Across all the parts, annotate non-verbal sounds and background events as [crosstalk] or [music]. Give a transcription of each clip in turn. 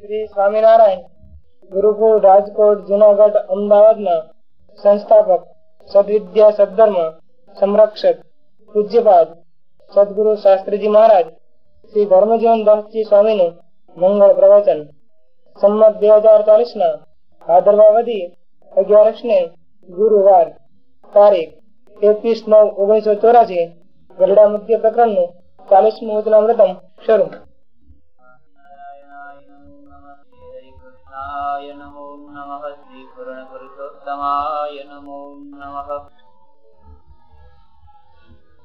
શ્રી સ્વામિનારાયણ, ગુરુકુળ, રાજકોટ, જુનાગઢ, અમદાવાદના સંસ્થાપક, સદવિદ્યા સદધર્મ, સંરક્ષક, પૂજ્યપાદ, સદગુરુ શાસ્ત્રીજી મહારાજ, શ્રી ધર્મજીવન દાસજી સ્વામીનું મંગળ પ્રવચન. સંમત બે હજાર ચાલીસ ના ભાદરવાવધી અગિયારસ ને ગુરુવાર તારીખ એકવીસ નવ ઓગણીસો ચોરાસી ગરડા મધ્ય પ્રકરણનું ચાલીસમું વચનામૃતમ શરૂ. નમો નમઃ શ્રી પૂર્ણ પુરુષોત્તમાય નમો નમઃ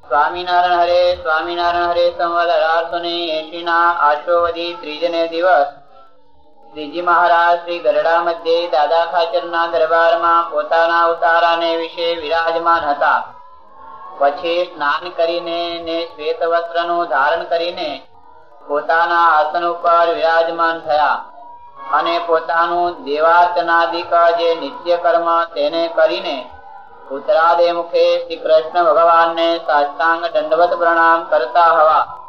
સ્વામિનારાયણ હરે સ્વામિનારાયણ હરે સંવત અઢારસો ને એસી ના આશોવધી ત્રીજને દિવસ શ્રીજી મહારાજ શ્રી ગરડા મધ્યે દાદા ખાચર ના દરબારમાં પોતાના ઉતારાને વિશે વિરાજમાન હતા પછી સ્નાન કરીને ને શ્વેત વસ્ત્રનું ધારણ કરીને પોતાના આસન ઉપર વિરાજમાન થયા અને પોતાનું દેવાતનાદિક જે નિત્ય કર્મ તેને કરીને ઉત્તરાદે મુખે શ્રી કૃષ્ણ ભગવાનને સાષ્ટાંગ દંડવત પ્રણામ કરતા હવા.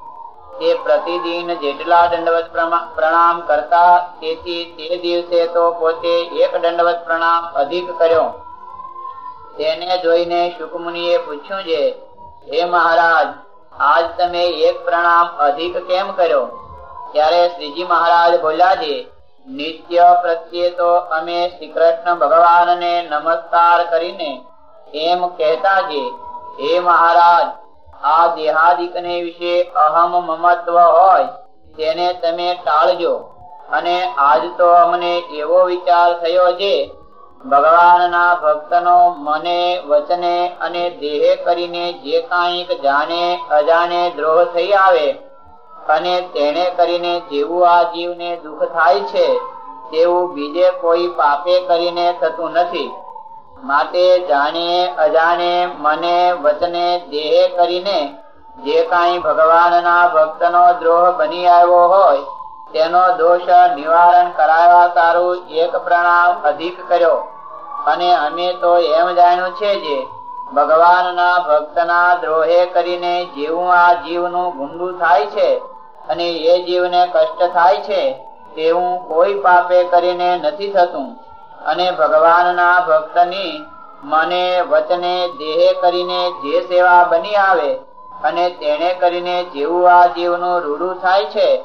તે પ્રતિદિન જેટલા દંડવત પ્રણામ કરતા, તેથી તે દિવસે તો પોતે એક દંડવત પ્રણામ અધિક કર્યો. તેને જોઈને શુકમુનિએ પૂછ્યું છે હે મહારાજ, આજ તમે એક પ્રણામ અધિક કેમ કર્યો? ત્યારે શ્રીજી મહારાજ બોલ્યા છે નિત્ય પ્રત્યે તો અમે શ્રી કૃષ્ણ ભગવાનને નમસ્કાર કરીને એમ કહેતા છે હે મહારાજ આ દેહાદિક ને વિશે અહમ મમત્વ હોય તેને તમે ટાળજો અને આજ તો અમને એવો વિચાર થયો છે ભગવાનના ભક્તનો મને, વચને અને દેહે કરીને જે કાંઈક જાણે, અજાણે દ્રોહ થઈ આવે અને તેને કરીને જેવું આ જીવને દુઃખ થાય છે, તેવું બીજે કોઈ પાપે કરીને થતું નથી. માટે જાણીએ અજાણે, મને, વચને, દેહે કરીને જે કાંઈ ભગવાનના ભક્તનો દ્રોહ બની આવ્યો હોય, તેનો દોષ નિવારણ કરાવવા સારું એક પ્રણામ અધિક કર્યો. અને અમે તો એમ જાણ્યું છે જે, ભગવાનના ભક્તના દ્રોહે કરીને જેવું આ જીવનું ગુંડું થાય છે અને એ જીવને કષ્ટ થાય છે તેવું કોઈ પાપે કરીને નથી થતું. અને ભગવાનના ભક્તની મને, વચને, દેહ કરીને જે સેવા બની આવે અને તેને કરીને જેવું આ જીવનું રૂડું થાય છે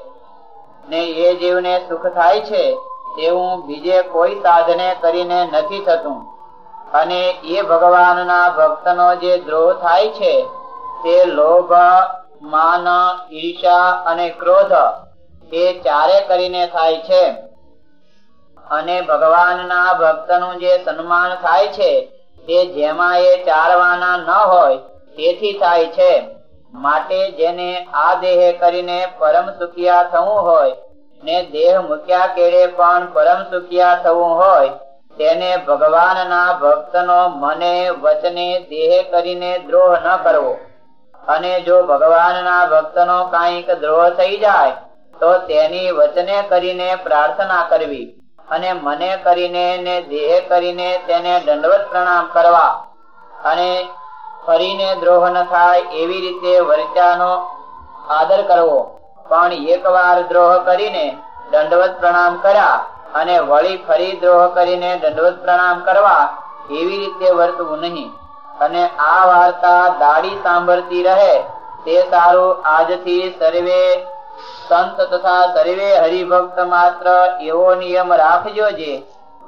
ને એ જીવને સુખ થાય છે તેવું બીજે કોઈ સાધને કરીને નથી થતું. અને એ ભગવાનના ભક્તનો જે દ્રોહ થાય છે તે લોભ માન ઈર્ષા અને ક્રોધ એ ચારે કરીને થાય છે. અને ભગવાનના ભક્તનું જે સન્માન થાય છે તે જેમાં એ ચારવાના ન હોય, તેથી થાય છે. માટે જેને આ દેહ કરીને પરમ સુખિયા થવું હોય, ને દેહ મૂક્યા કેળે પણ પરમ સુખિયા થવું હોય, તેને ભગવાનના ભક્તનો મને, વચને, દેહ કરીને દ્રોહ ન કરવો. અને જો ભગવાનના ભક્તનો કાંઈક દ્રોહ થઈ જાય, તો તેની વચને કરીને પ્રાર્થના કરવી અને મને કરીને ને દેહ કરીને તેને દંડવત પ્રણામ કરવા. અને ફરીને દ્રોહ ન થાય એવી રીતે વર્ચાનો આદર કરવો. પણ એક વાર દ્રોહ કરીને દંડવત પ્રણામ કર્યા અને વળી ફરી દ્રોહ કરીને દંડવત પ્રણામ કરવા, એવી રીતે વર્તવું નહીં. અને આ વાર્તા દાડી સાંભળતી રહે તે સારું આજથી સર્વે સંત તથા સર્વે હરિભક્ત માત્ર એવો નિયમ રાખજો જે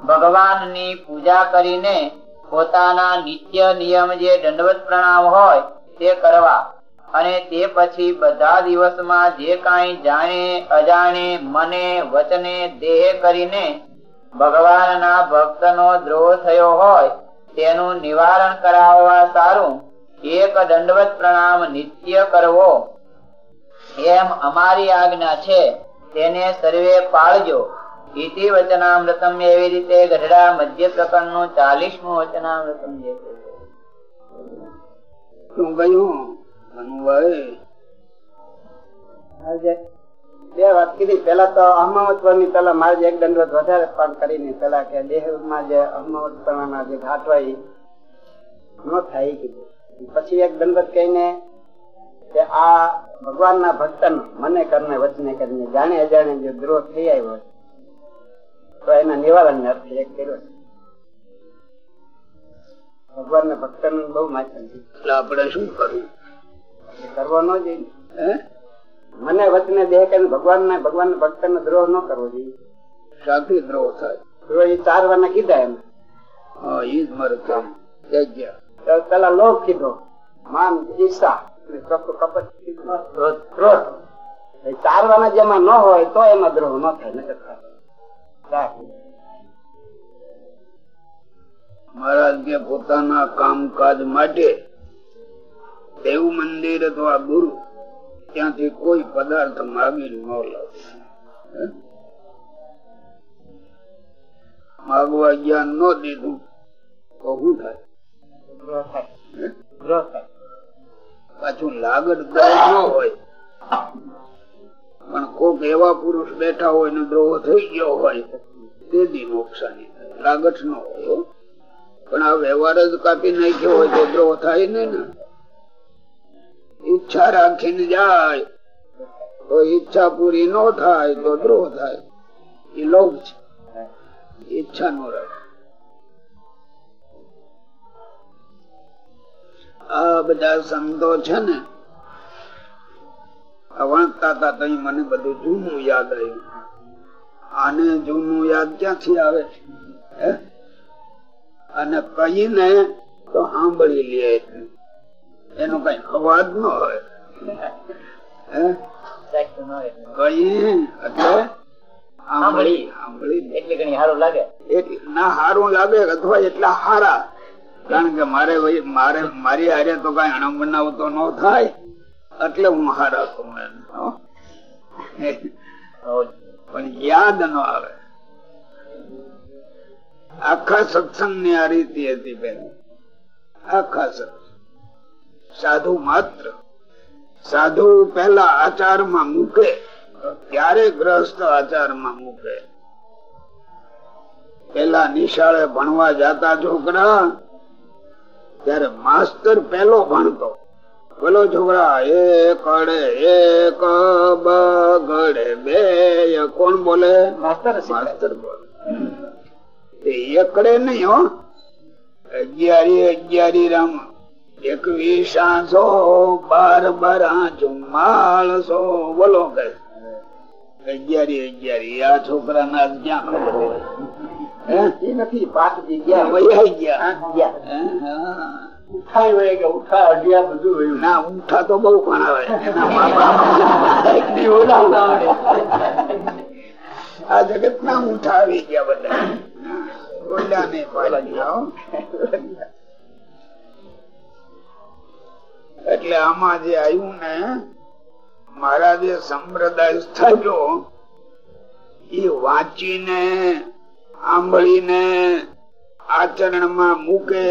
ભગવાનની પૂજા કરીને પોતાના નિત્ય નિયમ જે દંડવત પ્રણામ હોય તે કરવા અને તે પછી બધા દિવસમાં જે કાંઈ જાણે, અજાણે, મને, વચને, દેહ કરીને ભગવાનના ભક્તનો દ્રોહ થયો હોય તેનું નિવારણ કરાવવા સારું એક દંડવત પ્રણામ નિત્ય કરવો. એમ અમારી આજ્ઞા છે તેને સર્વે પાળજો. ઇતિ વચનામૃતમ એવી રીતે ગઢડા મધ્ય પ્રકરણનું ચાલીસમું વચનામૃતમ જે શું ગયું બે વાત કીધી. પેલા તો અહમતની પેલા મારે એક દંડવત વધારે પણ કરીને પેલા કે દેહમાં જે અહમત જે ઘાટ હોય ન થાય કીધું. પછી એક દંડવત કહીને કે આ ભગવાન ના ભક્ત મને કરને વચને કરીને જાણે અજાણે જે દ્રોહ થઈ આવ્યો તો એના નિવારણ અર્થ એક કર્યો છે. ભગવાન ના ભક્તનું બહુ માચન એટલે આપણે શું કરવું? કરવો ન. જોઈએ હે? મને વચને દેહ કરીને ભગવાન ને ભગવાન ભક્ત નો દ્રોહ ન કરવો જોઈએ. શાંતિ દ્રોહ થાય? દ્રોહ એ ચાર વાર કીધા એમ. હા એ જ મારે કામ. પેલા લોભ કીધો માન ઈર્ષા જેમાં ન હોય તો એમાં દ્રોહ ન થાય નકર મહારાજ કે પોતાના કામકાજ માટે દેવ મંદિર અથવા ગુરુ ત્યાંથી કોઈ પદાર્થ માગી ન લાવે માગવા જ્ઞાન ન દીધું તો થાય? પાછું લાગત ન હોય. પણ કોક એવા પુરુષ બેઠા હોય ને દ્રોહ થઈ ગયો હોય તેથી નુકસાની થાય. લાગત ન હોય પણ આ વ્યવહાર જ કાપી નાખ્યો હોય તો દ્રોહ થાય નહીં ને. ઈચ્છા રાખીને જાય, તો ઈચ્છા પૂરી ન થાય તો દ્રોહ થાય. એ લોભ છે. ઈચ્છા નો રાખ. આ બધા સંતો છે ને વાંચતા હતા તો મને બધું જૂનું યાદ આવ્યું. આને જૂનું યાદ ક્યાંથી આવે? અને કહીને તો સાંભળી લે. એનો કઈ અવાજ ન હોય. એટલે? સાંભળી. સાંભળી. લે. એટલે ઘણી સારું લાગે. એટલે ના હારું લાગે અથવા એટલા હારા. કારણ કે મારે મારે મારી હારે તો કઈ અણમ બનાવતો ન થાય. એટલે હું હારા એમ, પણ યાદ ન આવે. આખા સત્સંગની આ રીતિ હતી બેન. આખા સત્સંગ. સાધુ માત્ર. સાધુ પેલા આચારમાં મૂકે ત્યારે ગ્રસ્ત આચારમાં મૂકે. પેલા નિશાળે ભણવા જતા છોકરા ત્યારે માસ્તર પેલો ભણતો. પેલો છોકરા એક એક બગડે બે કોણ બોલે? માસ્તર માસ્તર બોલે. એકડે નહીં હો. અગિયારી અગિયારી રામ એકવીસ આસો બાર બાર ચુમ્માળસો બોલો કે અગિયારી અગિયારી આ છોકરા ના ક્યાં ઉઠા તો બહુ ભણાવે આ જગત ના ઊંઠા આવી ગયા બધા. ઓલા ને પાડી એટલે આમાં જે આવ્યું ને, મારા જે સંપ્રદાય સ્થાપ્યો એ વાંચીને આંબળીને આચરણમાં મૂકે,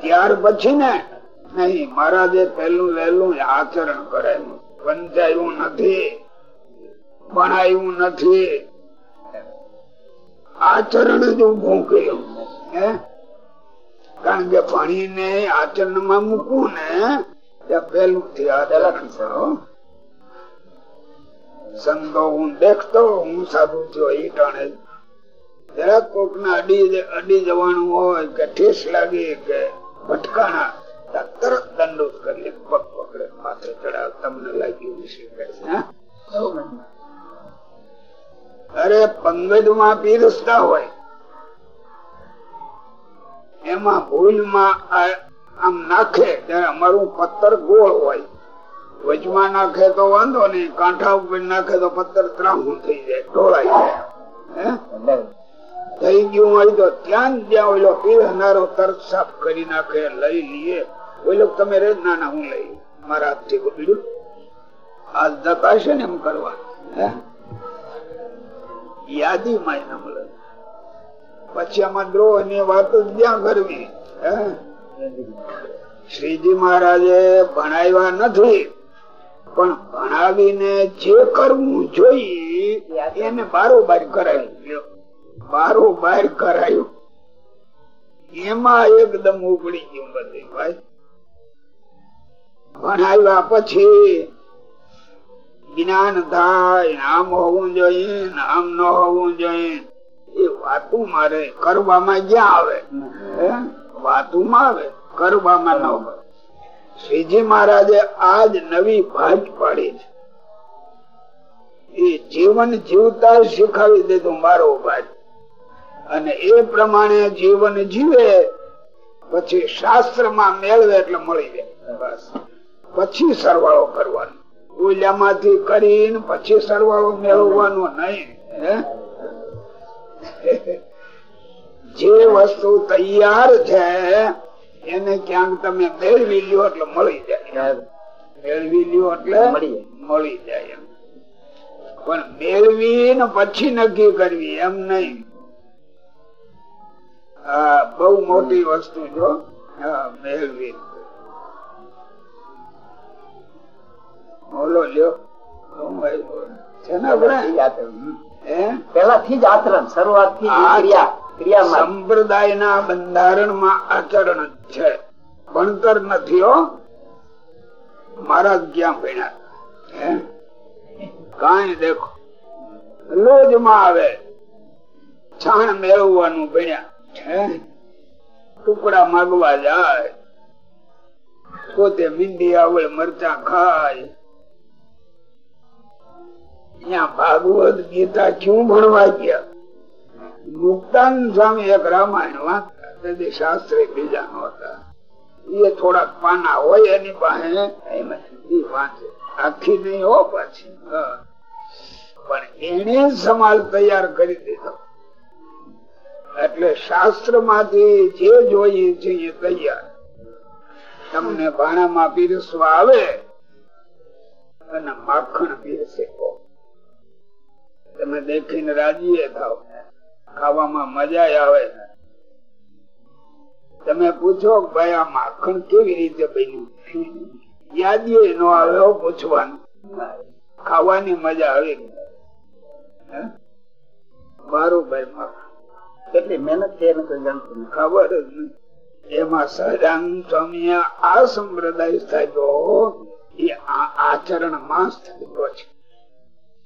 ત્યાર પછી ને, નહીં મહારાજે પેલું વહેલું આચરણ કરાયું વંચાયું નથી, ભણાયું નથી. આચરણ જ ઉભું કર્યું. કારણ કે આચરણમાં મૂકવું ને ત્યાં પેલું થી આચરણ કરો સંતો હું. દેખતો હું સાધુ થયો એ ટાણે જરાક કોક ના અડી અડી જવાનું હોય કે ઠેસ લાગી કે ભટકાણા તરત દંડો કરી પગ પકડે માથે ચડાવ તમને લાગ્યું વિશે? અરે પંગજમાં પીરસતા હોય આ- આમ નાખે ત્યારે અમારું પથ્થર ગોળ હોય. વચમાં નાખે તો વાંધો નહીં, કાંઠા ઉપર નાખે તો પથ્થર ત્રાહું થઈ જાય, ઢોળાઈ જાય. થઈ ગયું હોય તો ત્યાં જ્યાં ઓલો પીરનારો તરત સાફ કરી નાખે, લઈ લઈએ ઓલો તમે રે ના ના હું લઈ મારા હાથથી બગડ્યું આ જતાશે ને એમ કરવા? યાદી માં ના મળે. પછી દ્રોહની વાત ક્યાં કરવી શ્રીજી મહારાજે ભણાવ્યા નથી, પણ ભણાવીને જે કરવું જોઈએ એને બારોબાર કરાયું બારોબાર કરાયું. એમાં એકદમ ઉપડી ગયું બધું, ભાઈ. ભણાવ્યા પછી જ્ઞાન થાય નામ હોવું જોઈએ, નામ ન હોવું જોઈએ. એ વાતું મારે કરવામાં જ્યાં આવે? વાતુમાં આવે, કરવામાં ન આવે. શ્રીજી મહારાજે આજ નવી ભાજ પાડી છે. એ જીવન જીવતા શીખાવી દીધું મારો ભાજ અને એ પ્રમાણે જીવન જીવે, પછી શાસ્ત્રમાં મેળવે એટલે મળી જાય. બસ. પછી સરવાળો કરવાનો. ઓલિયામાંથી કરીને પછી સરવાળો મેળવવાનો નહીં? જે વસ્તુ તૈયાર છે એને ક્યાંક તમે મેળવી લ્યો એટલે મળી જાય. મેળવી લ્યો એટલે મળી જાય. પણ મેળવી ને પછી નક્કી કરવી એમ નહીં. બહુ મોટી વસ્તુ જો હા મેળવી. બોલો લ્યો. છે ને આપણે? હે જ આચરણ શરૂઆતથી સંપ્રદાય ના બંધારણમાં આચરણ જ છે. ભણતર નથી હો. મારા ક્યાં ભણ્યા? કઈ દેખો. લોજમાં આવે. છાણ મેળવવાનું ભણ્યા? ટુકડા માગવા જાય. પોતે મીંડી આવડે મરચા ખાય. ત્યાં ભાગવત ગીતા ક્યું ભણવા ગયા? મુક્તાન સ્વામી એક રામાયણ વાંચતા શાસ્ત્રી બીજા નહોતા. એ થોડાક પાના હોય એની પાસે વાંચે આખી નહીં હો પાછી. પણ એને સમાલ તૈયાર કરી દીધો. એટલે શાસ્ત્રમાંથી જે જોઈએ છે એ તૈયાર. તમને ભાણામાં પીરસવા આવે, અને માખણ પીરસે. કહો. તમે દેખીને રાજી થાવ ખાવામાં મજા આવે તમે પૂછો ભાઈ આ માખણ કેવી રીતે બન્યું? યાદી નો આવ્યો પૂછવાનું. ખાવાની મજા આવી? બરોબર માખણ કેટલી મહેનત છે ખબર જ નહીં એમાં સહજાનંદ સ્વામી આ સંપ્રદાય સ્થાપ્યો એ આચરણમાં સ્થાપ્યો છે.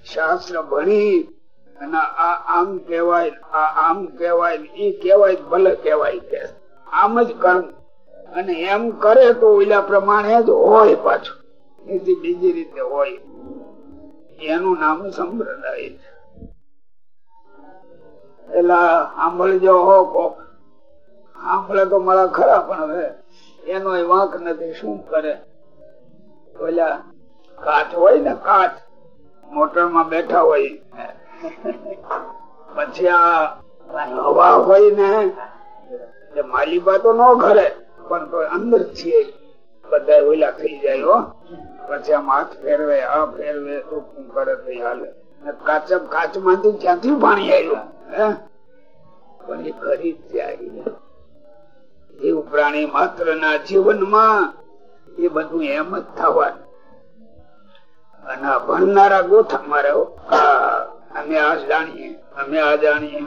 શાસ્ત્ર ભણી અને આ આમ કેવાય આ આમ કેવાય એ કેવાય ભલે કેવાય કે આમ જ કરવું અને એમ કરે તો ઓલા પ્રમાણે જ હોય પાછું. એથી બીજી રીતે હોય. એનું નામ સંપ્રદાય છે. એલા સાંભળજો હો કોક. સાંભળે તો મારા ખરા પણ હવે એનો વાંક નથી, શું કરે? ઓલા કાચ હોય ને કાચ? મોટરમાં બેઠા હોય. પછી આ હવા હોય ને માલિબા તો ન ઘરે, પણ તો અંદર છીએ. બધા ઓલા થઈ જાય હો. પછી આમ હાથ ફેરવે, આ ફેરવે શું કરે થઈ હાલે. કાચ કાચમાંથી ક્યાંથી પાણી આવ્યું પણ એ ખરી જીવ પ્રાણી માત્ર ના જીવનમાં એ બધું એમ જ થવાનું. અને ભણનારા ગોથા મારે અમે આ જાણીએ. અમે આ જાણીએ.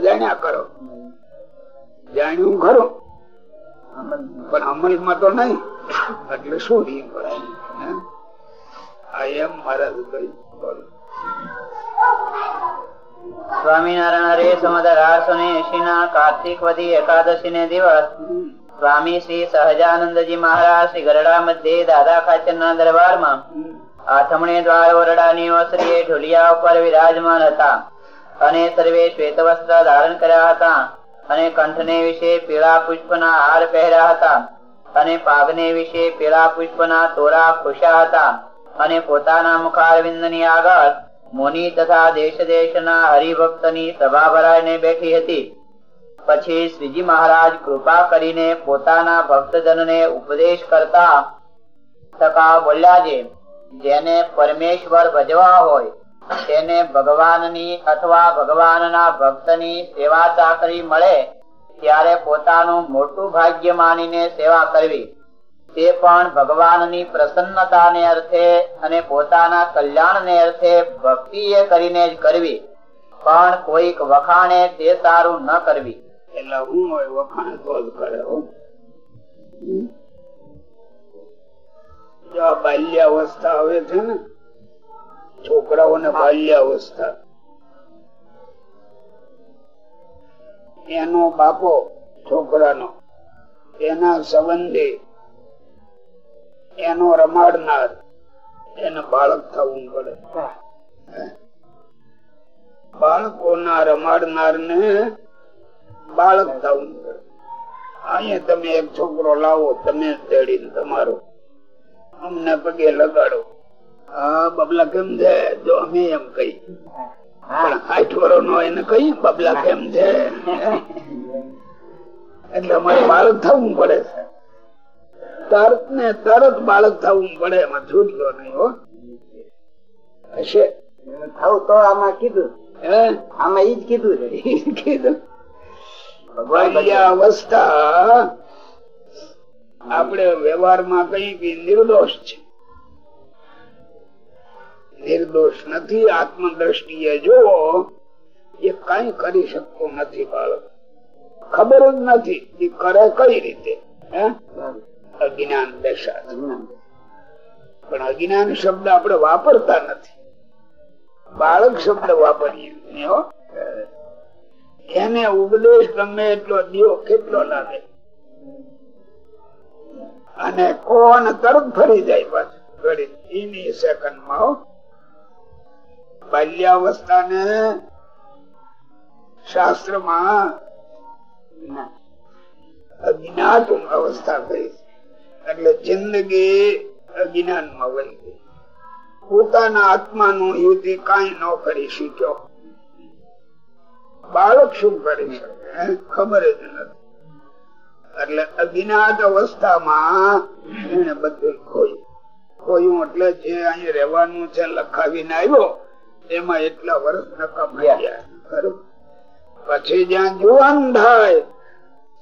જાણ્યા કરો. જાણ્યું ખરું? પણ અમલમાં તો નહીં. એટલે શું નહીં પડે આ એમ મારા સ્વામિનારાયણ હરે સમદ અઢારસો ને એસી ના કાર્તિક વધી એકાદશી ને દિવસ સ્વામી શ્રી સહજાનંદજી મહારાજ શ્રી ગરડા મધ્ય દાદા ખાચર ના દરબારમાં આથમણે દ્વાર ઓરડાની ઓસરીએ ઢોલિયા ઉપર વિરાજમાન હતા. અને સર્વે શ્વેત વસ્ત્ર ધારણ કર્યા હતા. અને કંઠને વિશે પીળા પુષ્પના હાર પહેર્યા હતા. અને પાગને વિશે પીળા પુષ્પના તોરા ખુશા હતા. અને પોતાના મુખારવિંદની આગળ મુનિ તથા દેશ દેશના હરિભક્તની સભા ભરાઈને બેઠી હતી. પછી શ્રીજી મહારાજ કૃપા કરીને પોતાના ભક્તજનને ઉપદેશ કરતા તકા બોલ્યા છે જેને પરમેશ્વર ભજવા હોય, તેને ભગવાનની અથવા ભગવાનના ભક્તની સેવા ચાકરી મળે, ત્યારે પોતાનું મોટું ભાગ્ય માનીને સેવા કરવી. તે પણ ભગવાનની પ્રસન્નતાને અર્થે અને પોતાના કલ્યાણને અર્થે ભક્તિએ કરીને જ કરવી. પણ કોઈક વખાણે તે સારું ન કરવી. એટલે હું વખાણ કરે? બાલ્યાવસ્થા આવે છે ને, છોકરાઓને બાલ્યાવસ્થા. એનો બાપો છોકરાનો, એના સંબંધી એનો રમાડનાર, એને બાળક થવું પડે. બાળકોના રમાડનાર ને બાળક થવું પડે. અહીંયા તમે એક છોકરો લાવો, તમે તેડીને તમારો અમને પગે લગાડો. હા બબલા કેમ છે? જો અમે એમ કહી પણ આઠ વર્ષ નો એને કહી બબલા કેમ છે? એટલે અમારે બાળક થવું પડે છે. તરત ને તરત બાળક થવું પડે એમાં છૂટલો નહીં હો. હશે. થવું તો આમાં કીધું. આમાં ઈ જ કીધું છે. કીધું. અવસ્થા આપણે વ્યવહારમાં કઈ કે નિર્દોષ છે. નિર્દોષ નથી, આત્મદ્રષ્ટિએ જુઓ એ કઈ કરી શકતો નથી બાળક. ખબર જ નથી એ કરે કઈ રીતે અજ્ઞાન દશા પણ અજ્ઞાન શબ્દ આપણે વાપરતા નથી. બાળક શબ્દ વાપરીએ એને ઉપદેશ ગમે એટલો દિયો કેટલો લાગે? અને કોણ તરફ ફરી જાય એની સેકન્ડમાં બાલ્યાવસ્થા ને શાસ્ત્રમાં અજ્ઞાત અવસ્થા કહી એટલે જિંદગી અજ્ઞાનમાં વહી ગઈ. પોતાના આત્મા નું યુદ્ધ કઈ ન કરી શીખ્યો બાળક શું કરી શકે ખબર જ નથી. એટલે અજ્ઞાત અવસ્થામાં એને બધું ખોયું. ખોયું એટલે જે અહીં રહેવાનું છે, લખાવીને આવ્યો એમાં એટલા વર્ષ નકામા ખરું? પછી જ્યાં જુવાન થાય,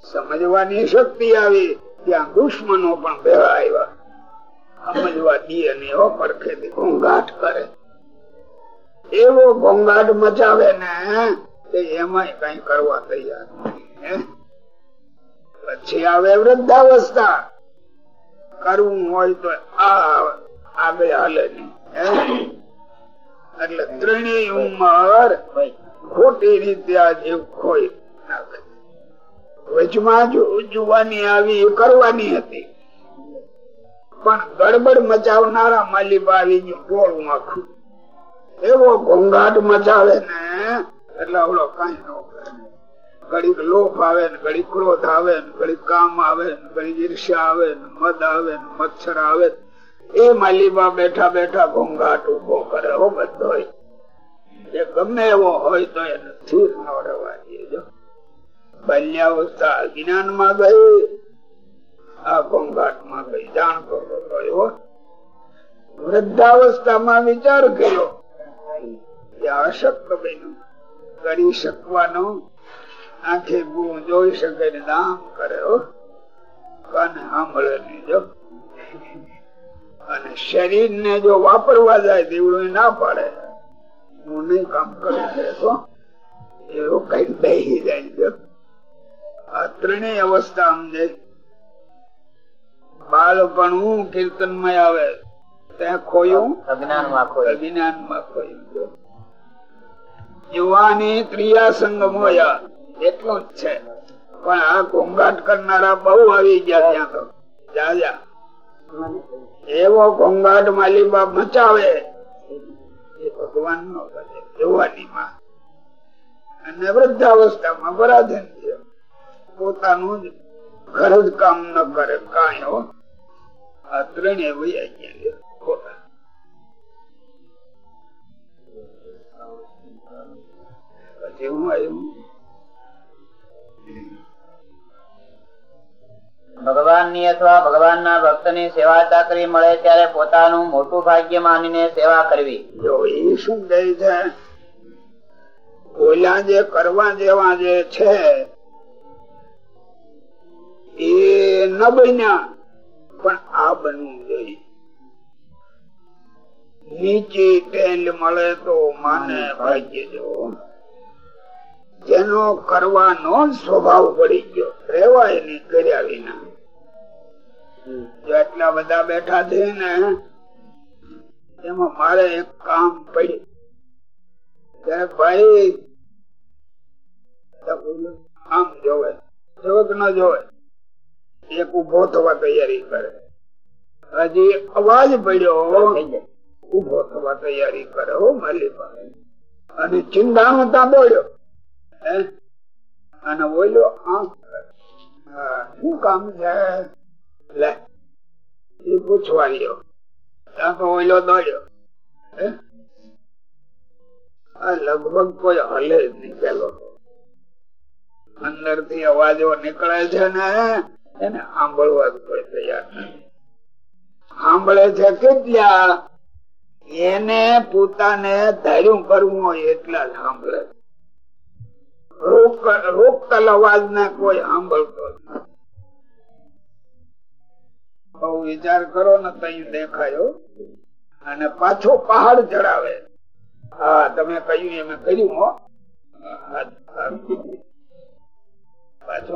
સમજવાની શક્તિ આવી, ત્યાં દુશ્મનો પણ ભેળા આવ્યા. સમજવા દી અને એવો પડખેથી ઘોંઘાટ કરે. એવો ઘોંઘાટ મચાવે ને એમાં કઈ કરવા તૈયાર પછી આવે વૃદ્ધાવસ્થા. કરવું હોય તો આગળ હાલે એટલે ત્રણેય ઉંમર ખોટી રીતે આ જીવ ખોઈ વચમાં જુવાની આવી કરવાની હતી. પણ ગડબડ મચાવનારા માલિક આવી ટોળું આખું એવો ઘોંઘાટ મચાવે ને, એટલે આવડો કઈ ન કરે. ઘડીક લોભ આવે ને ઘડીક ક્રોધ આવે ને ઘડીક કામ આવે ને ઘડીક ઈર્ષ્યા આવે ને મદ આવે ને મચ્છર આવે એ માલીબા બેઠા બેઠા ઘોંઘાટ ઊભો કરે હો બધો એ ગમે એવો હોય તો એને સ્થિર ન રહેવા બાલ્યાવસ્થા અજ્ઞાનમાં ગઈ. આ ઘોંઘાટમાં ગઈ જાણતો ગયો વૃદ્ધાવસ્થામાં વિચાર કર્યો. અશક્ત બન્યું. કરી શકવાનો આંખે ગુણ જોઈ શકે ને નામ કરે કાને સાંભળે નહીં જો. અને શરીર ને જો વાપરવા જાય તેવડું ના પાડે. હું નહીં કામ કરું એવો કઈ બેસી જાય જો. આ ત્રણેય અવસ્થા સમજે બાળપણું કીર્તનમાં આવે. ત્યાં ખોયું? અજ્ઞાનમાં ખોયું. અજ્ઞાનમાં ખોયું યુવાની ત્રિયા મોયા એટલું જ છે. પણ આ ઘોંઘાટ કરનારા બહુ આવી ગયા ત્યાં તો. જાજા એવો ઘોંઘાટ માલીબા મચાવે. એ ભગવાન નો કરે જોવાની માં. અને વૃદ્ધાવસ્થામાં પરાધીન છે. પોતાનું જ ઘર જ કામ ન કરે, કાંઈ હો. આ ત્રણે વૈયા ગયા ખોટા. પછી હું આવ્યું? ભગવાનની અથવા ભગવાનના ભક્તની સેવા ચાકરી મળે ત્યારે પોતાનું મોટું ભાગ્ય માનીને સેવા કરવી. એ શું કહે છે? ઓલા જે કરવા જેવા જે છે, એ ન બન્યા, પણ આ બનવું જોઈએ. નીચે ટેલ મળે તો માને ભાગ્ય જો. જેનો કરવાનો સ્વભાવ પડી ગયો. રેવાય નહીં, કર્યા વિના. એટલા બધા બેઠા છે ને, એમાં મારે એક કામ પડ્યું. ભાઈ આમ જોવે જોવે ન જોવે. એક ઊભો થવા તૈયારી કરે. હજી અવાજ પડ્યો ઊભો થવા તૈયારી કરે, હો માલી પાસે અને ચિંતા ત્યાં હે? અને આમ શું કામ છે? લે, એ પૂછવા રહ્યો ત્યાં ઓઈલો દોડ્યો. લગભગ કોઈ હલે જ નહીં પેલો. અંદરથી અવાજો નીકળે છે ને, એને સાંભળવા જ કોઈ તૈયાર નથી. સાંભળે છે કેટલા? એને પોતાને ધાર્યું કરવું હોય એટલા સાંભળે. રોક- પાછો પહાડ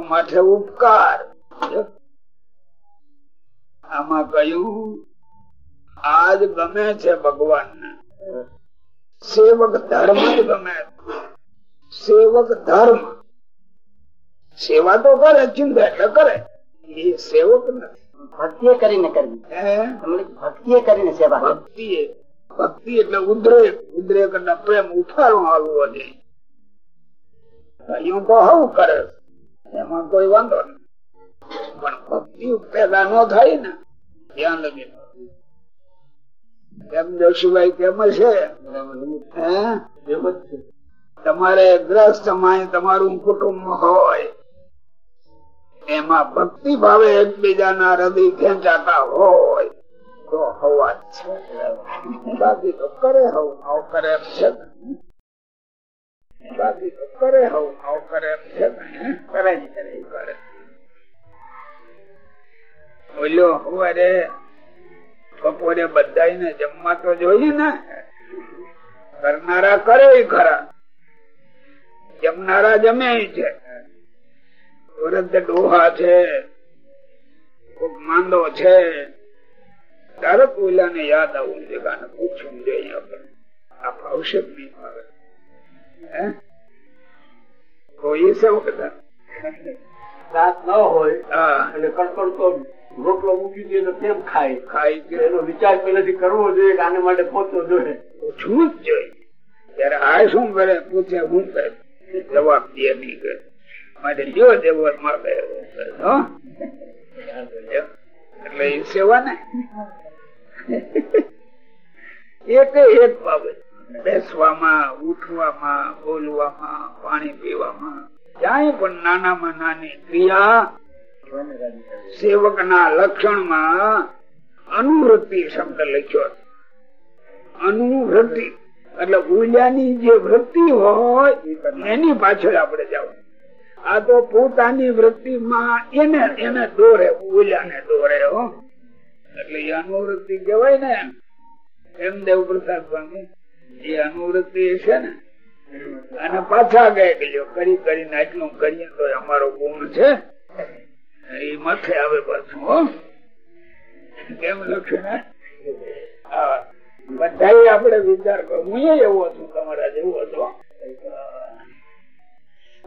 માથે ઉપકાર. આમાં કહ્યું આજ ગમે છે ભગવાન સેવક ધર્મ જ ગમે સેવક ધર્મ. સેવા તો કરે ચિંતા એટલે કરે. એ સેવક નથી. ભક્તિએ કરીને કરવી. હે? ભક્તિએ કરીને સેવા કરવી. ભક્તિ ભક્તિ એટલે ઉદ્રેક. ઉદ્રેક એટલે પ્રેમ ઉઠારો આવવો જોઈએ. કયું તો હવું કરે. એમાં કોઈ વાંધો નહીં પણ ભક્તિ પેદા ન થાય ને ધ્યાન લગી એમ જોશીભાઈ કેમ છે? હે? તમારે ગ્રસ્ત તમારું કુટુંબ હોય, એમાં ભક્તિ ભાવે એકબીજાના હૃદય ખેંચાતા હોય, તો હવા છે. બાકી તો કરે હવ, આવ કરે છે. બાકી તો કરે હવ, આવ કરે છે. કરે જ કરે કરે. બોલ્યો સવારે બપોરે બધા જમવા તો જોઈએ ને. કરનારા કરે ખરા. જમનારા જમે છે. વૃદ્ધ ડોહા છે કોક માંદો છે તરત ઓલાને યાદ આવું છે કાને પૂછવું જોઈએ આપણે આ ભાવશે નહીં આવે કોઈ સૌ કદાચ દાંત ન હોય અને કડકડતો રોટલો મૂકી દે તો કેમ ખાય? ખાય કે એનો વિચાર પહેલેથી કરવો જોઈએ કે આને માટે પહોંચવો જોઈએ. પૂછવું જ જોઈએ. ત્યારે આ શું કરે? પૂછે હું કરે? જવાબ દે નહીં માટે જો જવાબ મળે એટલે એ સેવા ને એક એક બાબત બેસવામાં ઉઠવામાં બોલવામાં પાણી પીવામાં ક્યાંય પણ નાનામાં નાની ક્રિયા સેવક ના લક્ષણમાં અનુવૃત્તિ શબ્દ લખ્યો અનુવૃત્તિ. એટલે ઉલ્યાની જે વૃત્તિ હોય, એની પાછળ આપણે જવું. આ તો પોતાની વૃત્તિમાં એને એને દોરે, ઉલ્યાને દોરે, હો. એટલે એ અનુવૃત્તિ કહેવાય ને એમ. દેવ પ્રસાદ સ્વામી એ અનુવૃત્તિ છે ને, અને પાછા ગયે ગયો કરી, કરીને આટલું કરીએ તો અમારો ગુણ છે. એ માથે આવે પાછું કેમ લખ્યું ને? બધા આપણે વિચાર હું એવો છું, તમારા જેવો હતો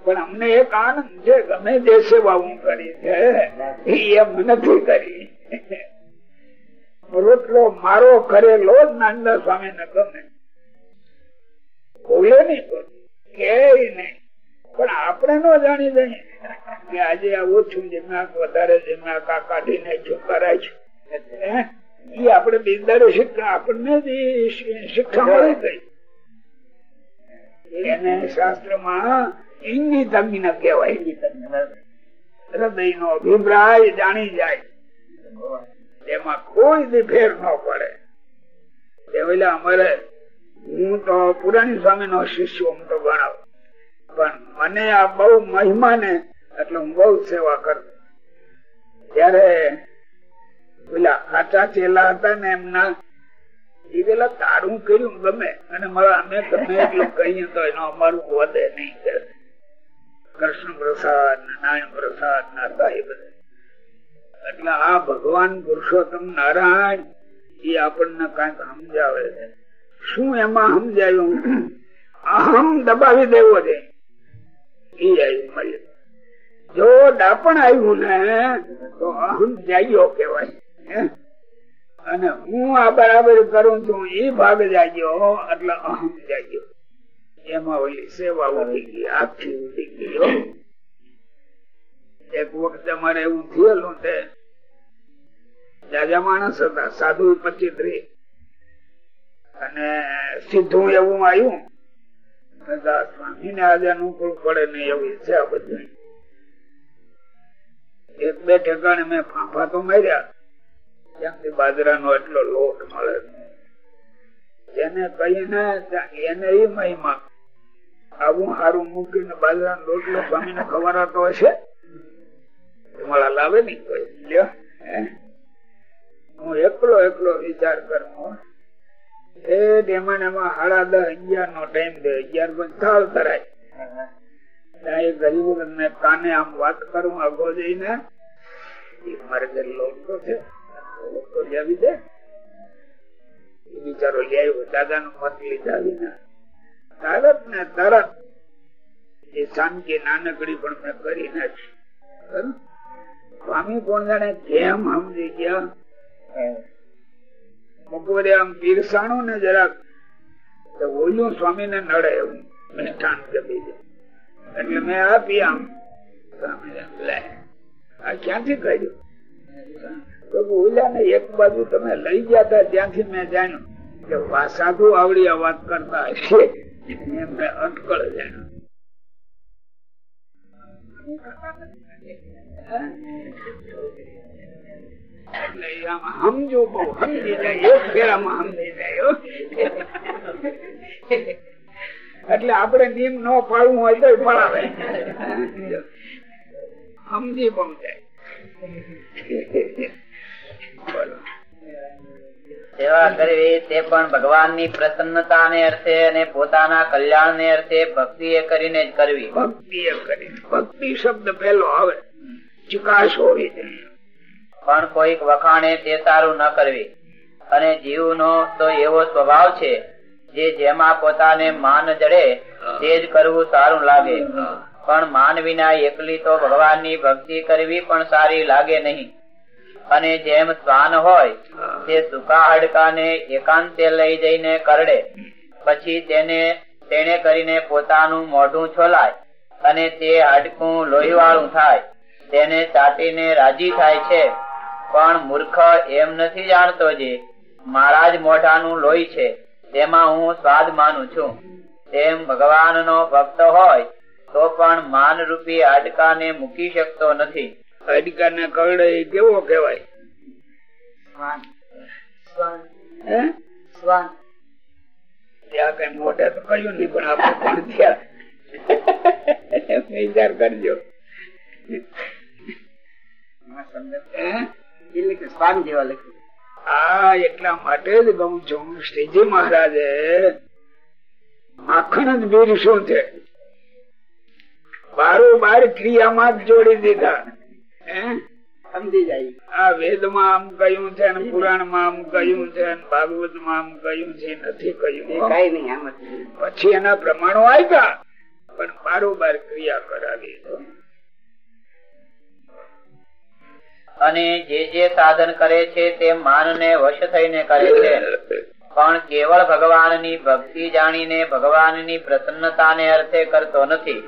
પણ અમને એક આનંદ છે, ગમે તે સેવા કરી છે એમ નથી કરી. રોટલો મારો કરેલો જ નાનંદ સ્વામી ને ગમે. બોલે નહીં કે નહીં. પણ આપણે ન જાણી દઈએ કે આજે આ ઓછું જમ્યા વધારે જમ્યા આ કાઢી નાખ્યું કરાય છે. એ આપણે બિંદારે આપણને જ શિક્ષા મળી ગઈ એને શાસ્ત્રમાં ઇંગિત અગ્નિ કહેવાય. હૃદય નો અભિપ્રાય જાણી જાય. એમાં કોઈ ફેર ન પડે. અમારે હું તો પુરાણી સ્વામી નો શિષ્ય હું તો ગણાવ. પણ મને આ બહુ મહિમા ને એટલે હું બહુ સેવા કરતો ત્યારે પેલા આટા ચેલા હતા ને એમના, એ પેલા તારું કર્યું ગમે, અને અમે તમે એટલું કહીએ તો એનો અમારું વધે નહીં કૃષ્ણ પ્રસાદ, નારાયણ પ્રસાદ નાતા એ બધા. એટલે આ ભગવાન પુરુષોત્તમ નારાયણ, એ આપણને કંઈક સમજાવે છે. શું એમાં સમજાયું? અહમ દબાવી દેવો છે. એ આવ્યું મળ્યું. જો દાપણ આવ્યું ને, તો અહમ જાયો કેવાય? અને હું આ બરાબર કરું છું એ ભાગ જાગ્યો એટલે અહમ જાગ્યો. એમાં ઓલી સેવા ઉઠી ગઈ, આખી ઉઠી ગઈ એક વખત અમારે એવું થયેલું તે જાજા માણસ હતા, સાધુ પચીસ ત્રીસ અને સીધું એવું આવ્યું સ્વામી ને આજે પડે ને એવી છે આ બધું. એક બે ઠેકાણે મેં ફાંફા તો માર્યા. ત્યાંથી બાજરાનો એટલો લોટ મળે. એને કહીને એને એ મહિમા. આવું સારું મૂકીને બાજરાનો રોટલો સ્વામી ને ખવડાતો હશે મળા લાવે નઈ કોઈ. હું. એકલો એકલો વિચાર કરું એ એમાં એમાં સાડા દસ અગિયાર નો ટાઈમ અગિયાર પછી થાળ કરાય ગરીબ કાને આમ વાત કરું આગો જઈને એ મારે લોટ લોટો છે. દાદા નું જરાક તો ઓલું સ્વામી ને નડે એવું મીઠાણ જમી દે એટલે મેં આપી આમ સ્વામી લે આ ક્યાંથી કર્યું પ્રભુ ઓલા ને એક બાજુ તમે લઈ ગયા હતા ત્યાંથી મેં જાણ્યું કે સાધુ આવડી આ વાત કરતા હશે. એમને અટકળ જાણ્યું. એટલે આમ આપણે નિયમ ન પાડવું હોય તો પડાવે. સમજી બહુ જાય. સેવા કરવી તે પણ ભગવાનની પ્રસન્નતાને અર્થે અને પોતાના કલ્યાણને અર્થે ભક્તિ એ કરીને જ કરવી. ભક્તિ એ કરી ભક્તિ શબ્દ પેલો આવે. ચિકાશ હોવી જોઈએ પણ કોઈક વખાણે તે સારું ન કરવી. અને જીવનો તો એવો સ્વભાવ છે જે જેમાં પોતાને માન જડે તે જ કરવું સારું લાગે. પણ માન વિના એકલી તો ભગવાનની ભક્તિ કરવી પણ સારી લાગે નહીં. અને જેમ શ્વાન હોય, તે સુકા હાડકાને એકાંતે લઈ જઈને કરડે. પછી તેને તેને કરીને પોતાનું મોઢું છોલાય અને તે હાડકું લોહીવાળું થાય. તેને ચાટીને રાજી થાય છે. પણ મૂર્ખ એમ નથી જાણતો જે, મારા જ મોઢાનું લોહી છે. તેમાં હું સ્વાદ માનું છું. તેમ ભગવાનનો ભક્ત હોય, તો પણ માનરૂપી હાડકાને મૂકી શકતો નથી. અડકા ને કરડે કેવો કેવાય? ત્યાં કઈ મોઢે તો કહ્યું નહીં પણ આપણે પણ ત્યાં વિચાર કરજો. હે? એટલે કે સ્વામ જેવા લખ્યું. આ એટલા માટે જ કહું છું શ્રીજી મહારાજે માખણ જ બીર શું છે? બારોબાર ક્રિયામાં જ જોડી દીધા? સમજી જાય. આ વેદમાં આમ કહ્યું છે પુરાણમાં આમ કહ્યું છે ભાગવતમાં આમ કહ્યું છે નથી કયું કઈ નહીં આમ પછી એના પ્રમાણો આવ્યા પણ બારોબાર ક્રિયા કરાવી. અને જે જે સાધન કરે છે તે માન ને વશ થઈને કરે છે. પણ કેવળ ભગવાનની ભક્તિ જાણીને પ્રસન્નતા ને અર્થે કરતો નથી.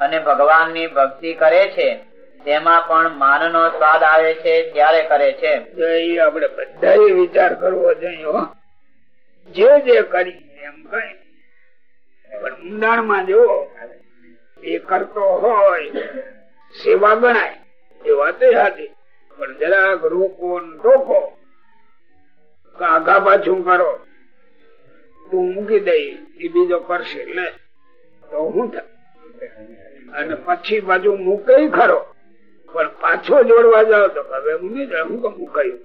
અને ભગવાનની ભક્તિ કરે છે તેમાં પણ માન નો સ્વાદ આવે છે, ત્યારે કરે છે. એ બધા વિચાર કરવો જોઈએ. જે જે કરી એમ કઈ. ઊંડાણમાં જુઓ એ કરતો હોય, સેવા ગણાય, એ વાત સાચી. પણ જરાક રોકો ટોકો આગા પાછું કરો. તું મૂકી દઈ એ બીજો કરશે એટલે તો હું અને પછી બાજુ મૂકે ખરો. પણ પાછો જોડવા જાવ તો હવે હું નહીં જાઉં, હું કેમ મુકાયું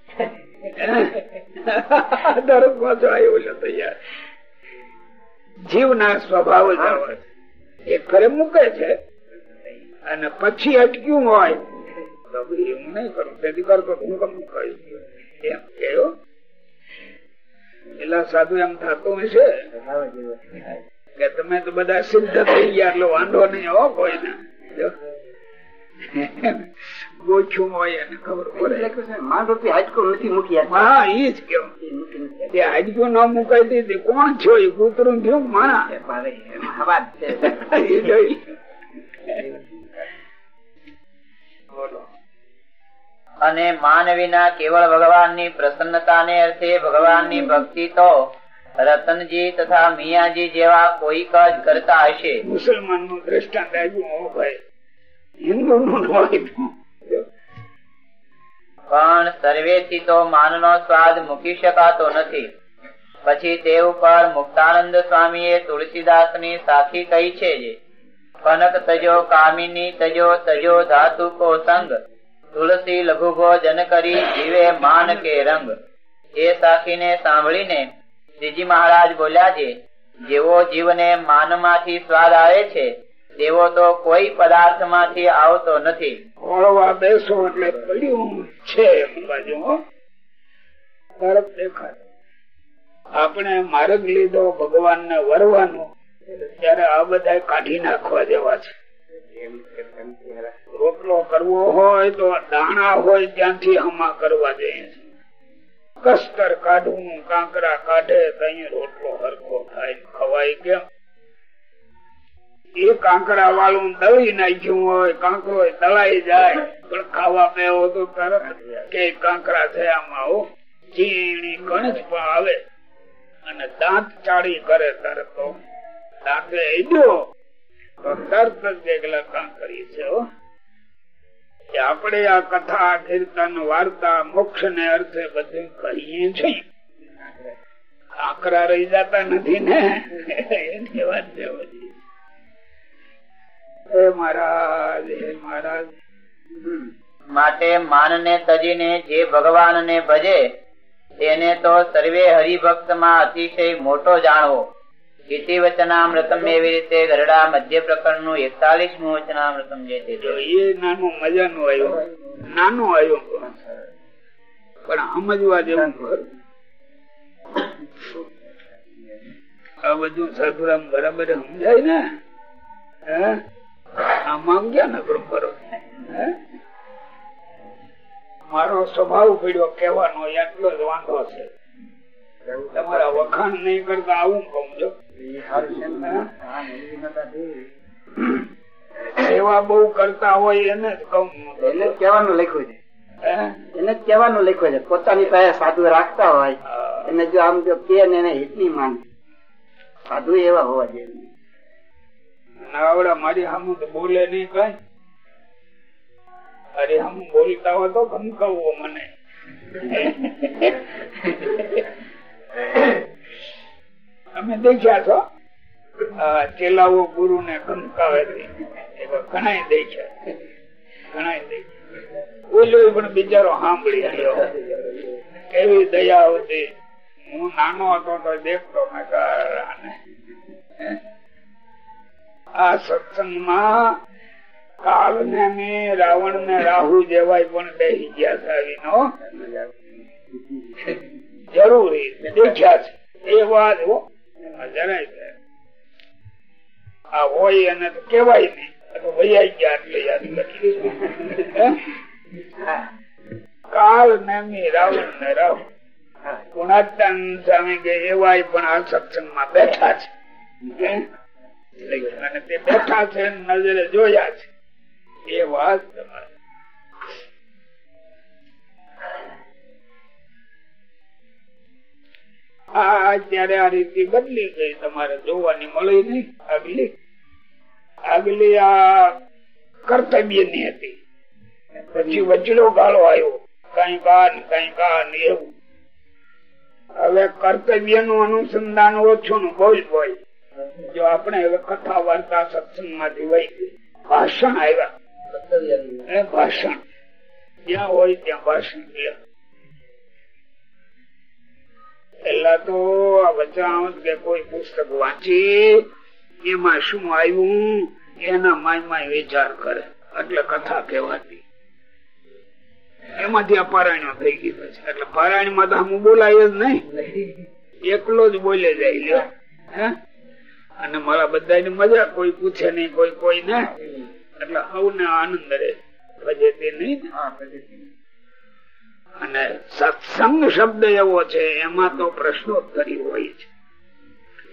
[laughs] દરેક પાછો આવ્યો છે તૈયાર. જીવના સ્વભાવ જ. એક ફરે મૂકે છે અને પછી અટક્યું હોય તો હું નહીં કરું. તેથી કરતો હું કેમ મુકાયું એમ કેવો પેલા સાધુ એમ થતું હશે કે તમે તો બધા સિદ્ધ થઈ ગયા એટલે વાંધો નહીં હો કોઈને [laughs] હોય એને ખબર પડે. માન રૂપી હાડકું નથી મૂકી હા એ જ કેવું હાજકું ન કોણ છો. એ કૂતરું થયું માણા અને કેવળ ભગવાનની પ્રસન્નતાને અર્થે ભગવાનની ભક્તિ તો રતનજી તથા મિયાજી જેવા કોઈક જ કરતા હશે. મુસલમાનનું દ્રષ્ટાંત આપ્યું હો ભાઈ. પણ સર્વેથી તો માનનો સ્વાદ મૂકી શકાતો નથી. પછી તે ઉપર મુક્તાનંદ સ્વામીએ તુલસીદાસની સાખી કહી છે કનક તજો કામિની તજો તજો ધાતુ કો સંગ, તુલસી લઘુગો જન કરી જીવે માન કે રંગ. એ સાખીને સાંભળીને શ્રીજી મહારાજ બોલ્યા છે, જેવો જીવને માનમાંથી સ્વાદ આવે છે તેવો તો કોઈ પદાર્થમાંથી આવતો નથી. વળવા બેસો આપણે માર્ગ લીધો ભગવાન ને વરવાનો, ત્યારે આ બધા કાઢી નાખવા જેવા છે. રોટલો કરવો હોય તો દાણા હોય ત્યાંથી હમા કરવા જઈએ કસ્તર કાઢવું કાંકરા કાઢે કઈ રોટલો હરખો થાય, ખવાય કેમ? એ આંકડા વાળું દળી નાખ્યું હોય કાંકરો દળાઈ જાય. પણ ખાવા બેવો તો તરત કે કાંકરા થયામાં હો. ઝીણી કણજ પણ આવે અને દાંત ચાળી કરે તરત દાંતે અડ્યો તો તરત જ એકલા કાંકરી છે આપણે આ કથા, કીર્તન, વાર્તા, મોક્ષ ને અર્થે બધું કહીએ છીએ. કાંકરા રહી જતા નથી ને. એની વાત છે હે મહારાજ હે મહારાજ. માટે માનને તજીને જે ભગવાનને ભજે તેને તો સર્વે હરિભક્તમાં અતિશય મોટો જાણવો. ઇતિ વચનામૃતમ એવી રીતે ગરડા મધ્ય પ્રકરણનું એકતાલીસમું વચનામૃતમ જે છે એ નાનું મજાનું આવ્યું. નાનું આવ્યું. પણ સમજવા જેવું આ બધું સાધુરામ બરાબર સમજાય ને? હે? આમાં મારો સ્વભાવ પીડ્યો કેવાનો એટલો જ વાંધો છે. તમારા વખાણ નહીં કરતા આવું કઉ છો. સેવા બહુ કરતા હોય એને જ કઉ એને જ કહેવાનું લખ્યું છે. એને જ કહેવાનું લખ્યું છે. પોતાની પાસે સાધુ રાખતા હોય એને જો આમ જો કે ને એને હિતની માન સાધુ એવા હોવા જોઈએ. નાવડા મારી સામું બોલે નહીં કઈ. અરે હમ બોલતા હોય તો ધમકાવો મને. અમે દેખ્યા છો? ચેલાવો ગુરુ ને ધમકાવે ઘણાય દેખ્યા ઘણા દેખ્યા. પણ બિચારો સાંભળી ગયો એવી દયા હતી. હું નાનો હતો તો દેખતો મેં. આ સત્સંગમાં કાલ ને મેં રાવણ ને રાહુ જેવાય પણ બેસી ગયા છે આવીનો જરૂરી દેખ્યા છે. એ વાત જરાય આ હોય એને કેવાય નહીં વૈયા? કાળ રાવણ ને રાહુ. કે એવાય પણ આ સત્સંગમાં બેઠા છે? બેઠા છે નજરે જોયા છે એ વાત તમારે અત્યારે આ રીતિ બદલી ગઈ, તમારે જોવાની મળી નહીં. આગલી આગલી આ કર્તવ્યની હતી પછી વચલો ગાળો આવ્યો કઈ કાન કઈ કાન એવું હવે કર્તવ્યનું અનુસંધાન ઓછું નું બોલ બોલ જો આપણે હવે કથા વાર્તા સત્સંગમાંથી વહી ભાષણ આવ્યા. ભાષણ. જ્યાં હોય ત્યાં ભાષણ પેલા તો આ કે કોઈ પુસ્તક વાંચી, એમાં શું આવ્યું, એના માય વિચાર કરે. એટલે કથા કહેવાતી. એમાંથી આ પારાયણો થઈ ગઈ પછી એટલે પારાયણમાં તો હું બોલાય જ નહીં. એકલો જ બોલે જાય લ્યો. હે? અને મારા બધા મજા કોઈ પૂછે નહીં કોઈ કોઈ ને એટલે સૌને આનંદ રે ફજેતી નહીં અને સત્સંગ શબ્દ એવો છે એમાં તો પ્રશ્નોત્તરી હોય છે.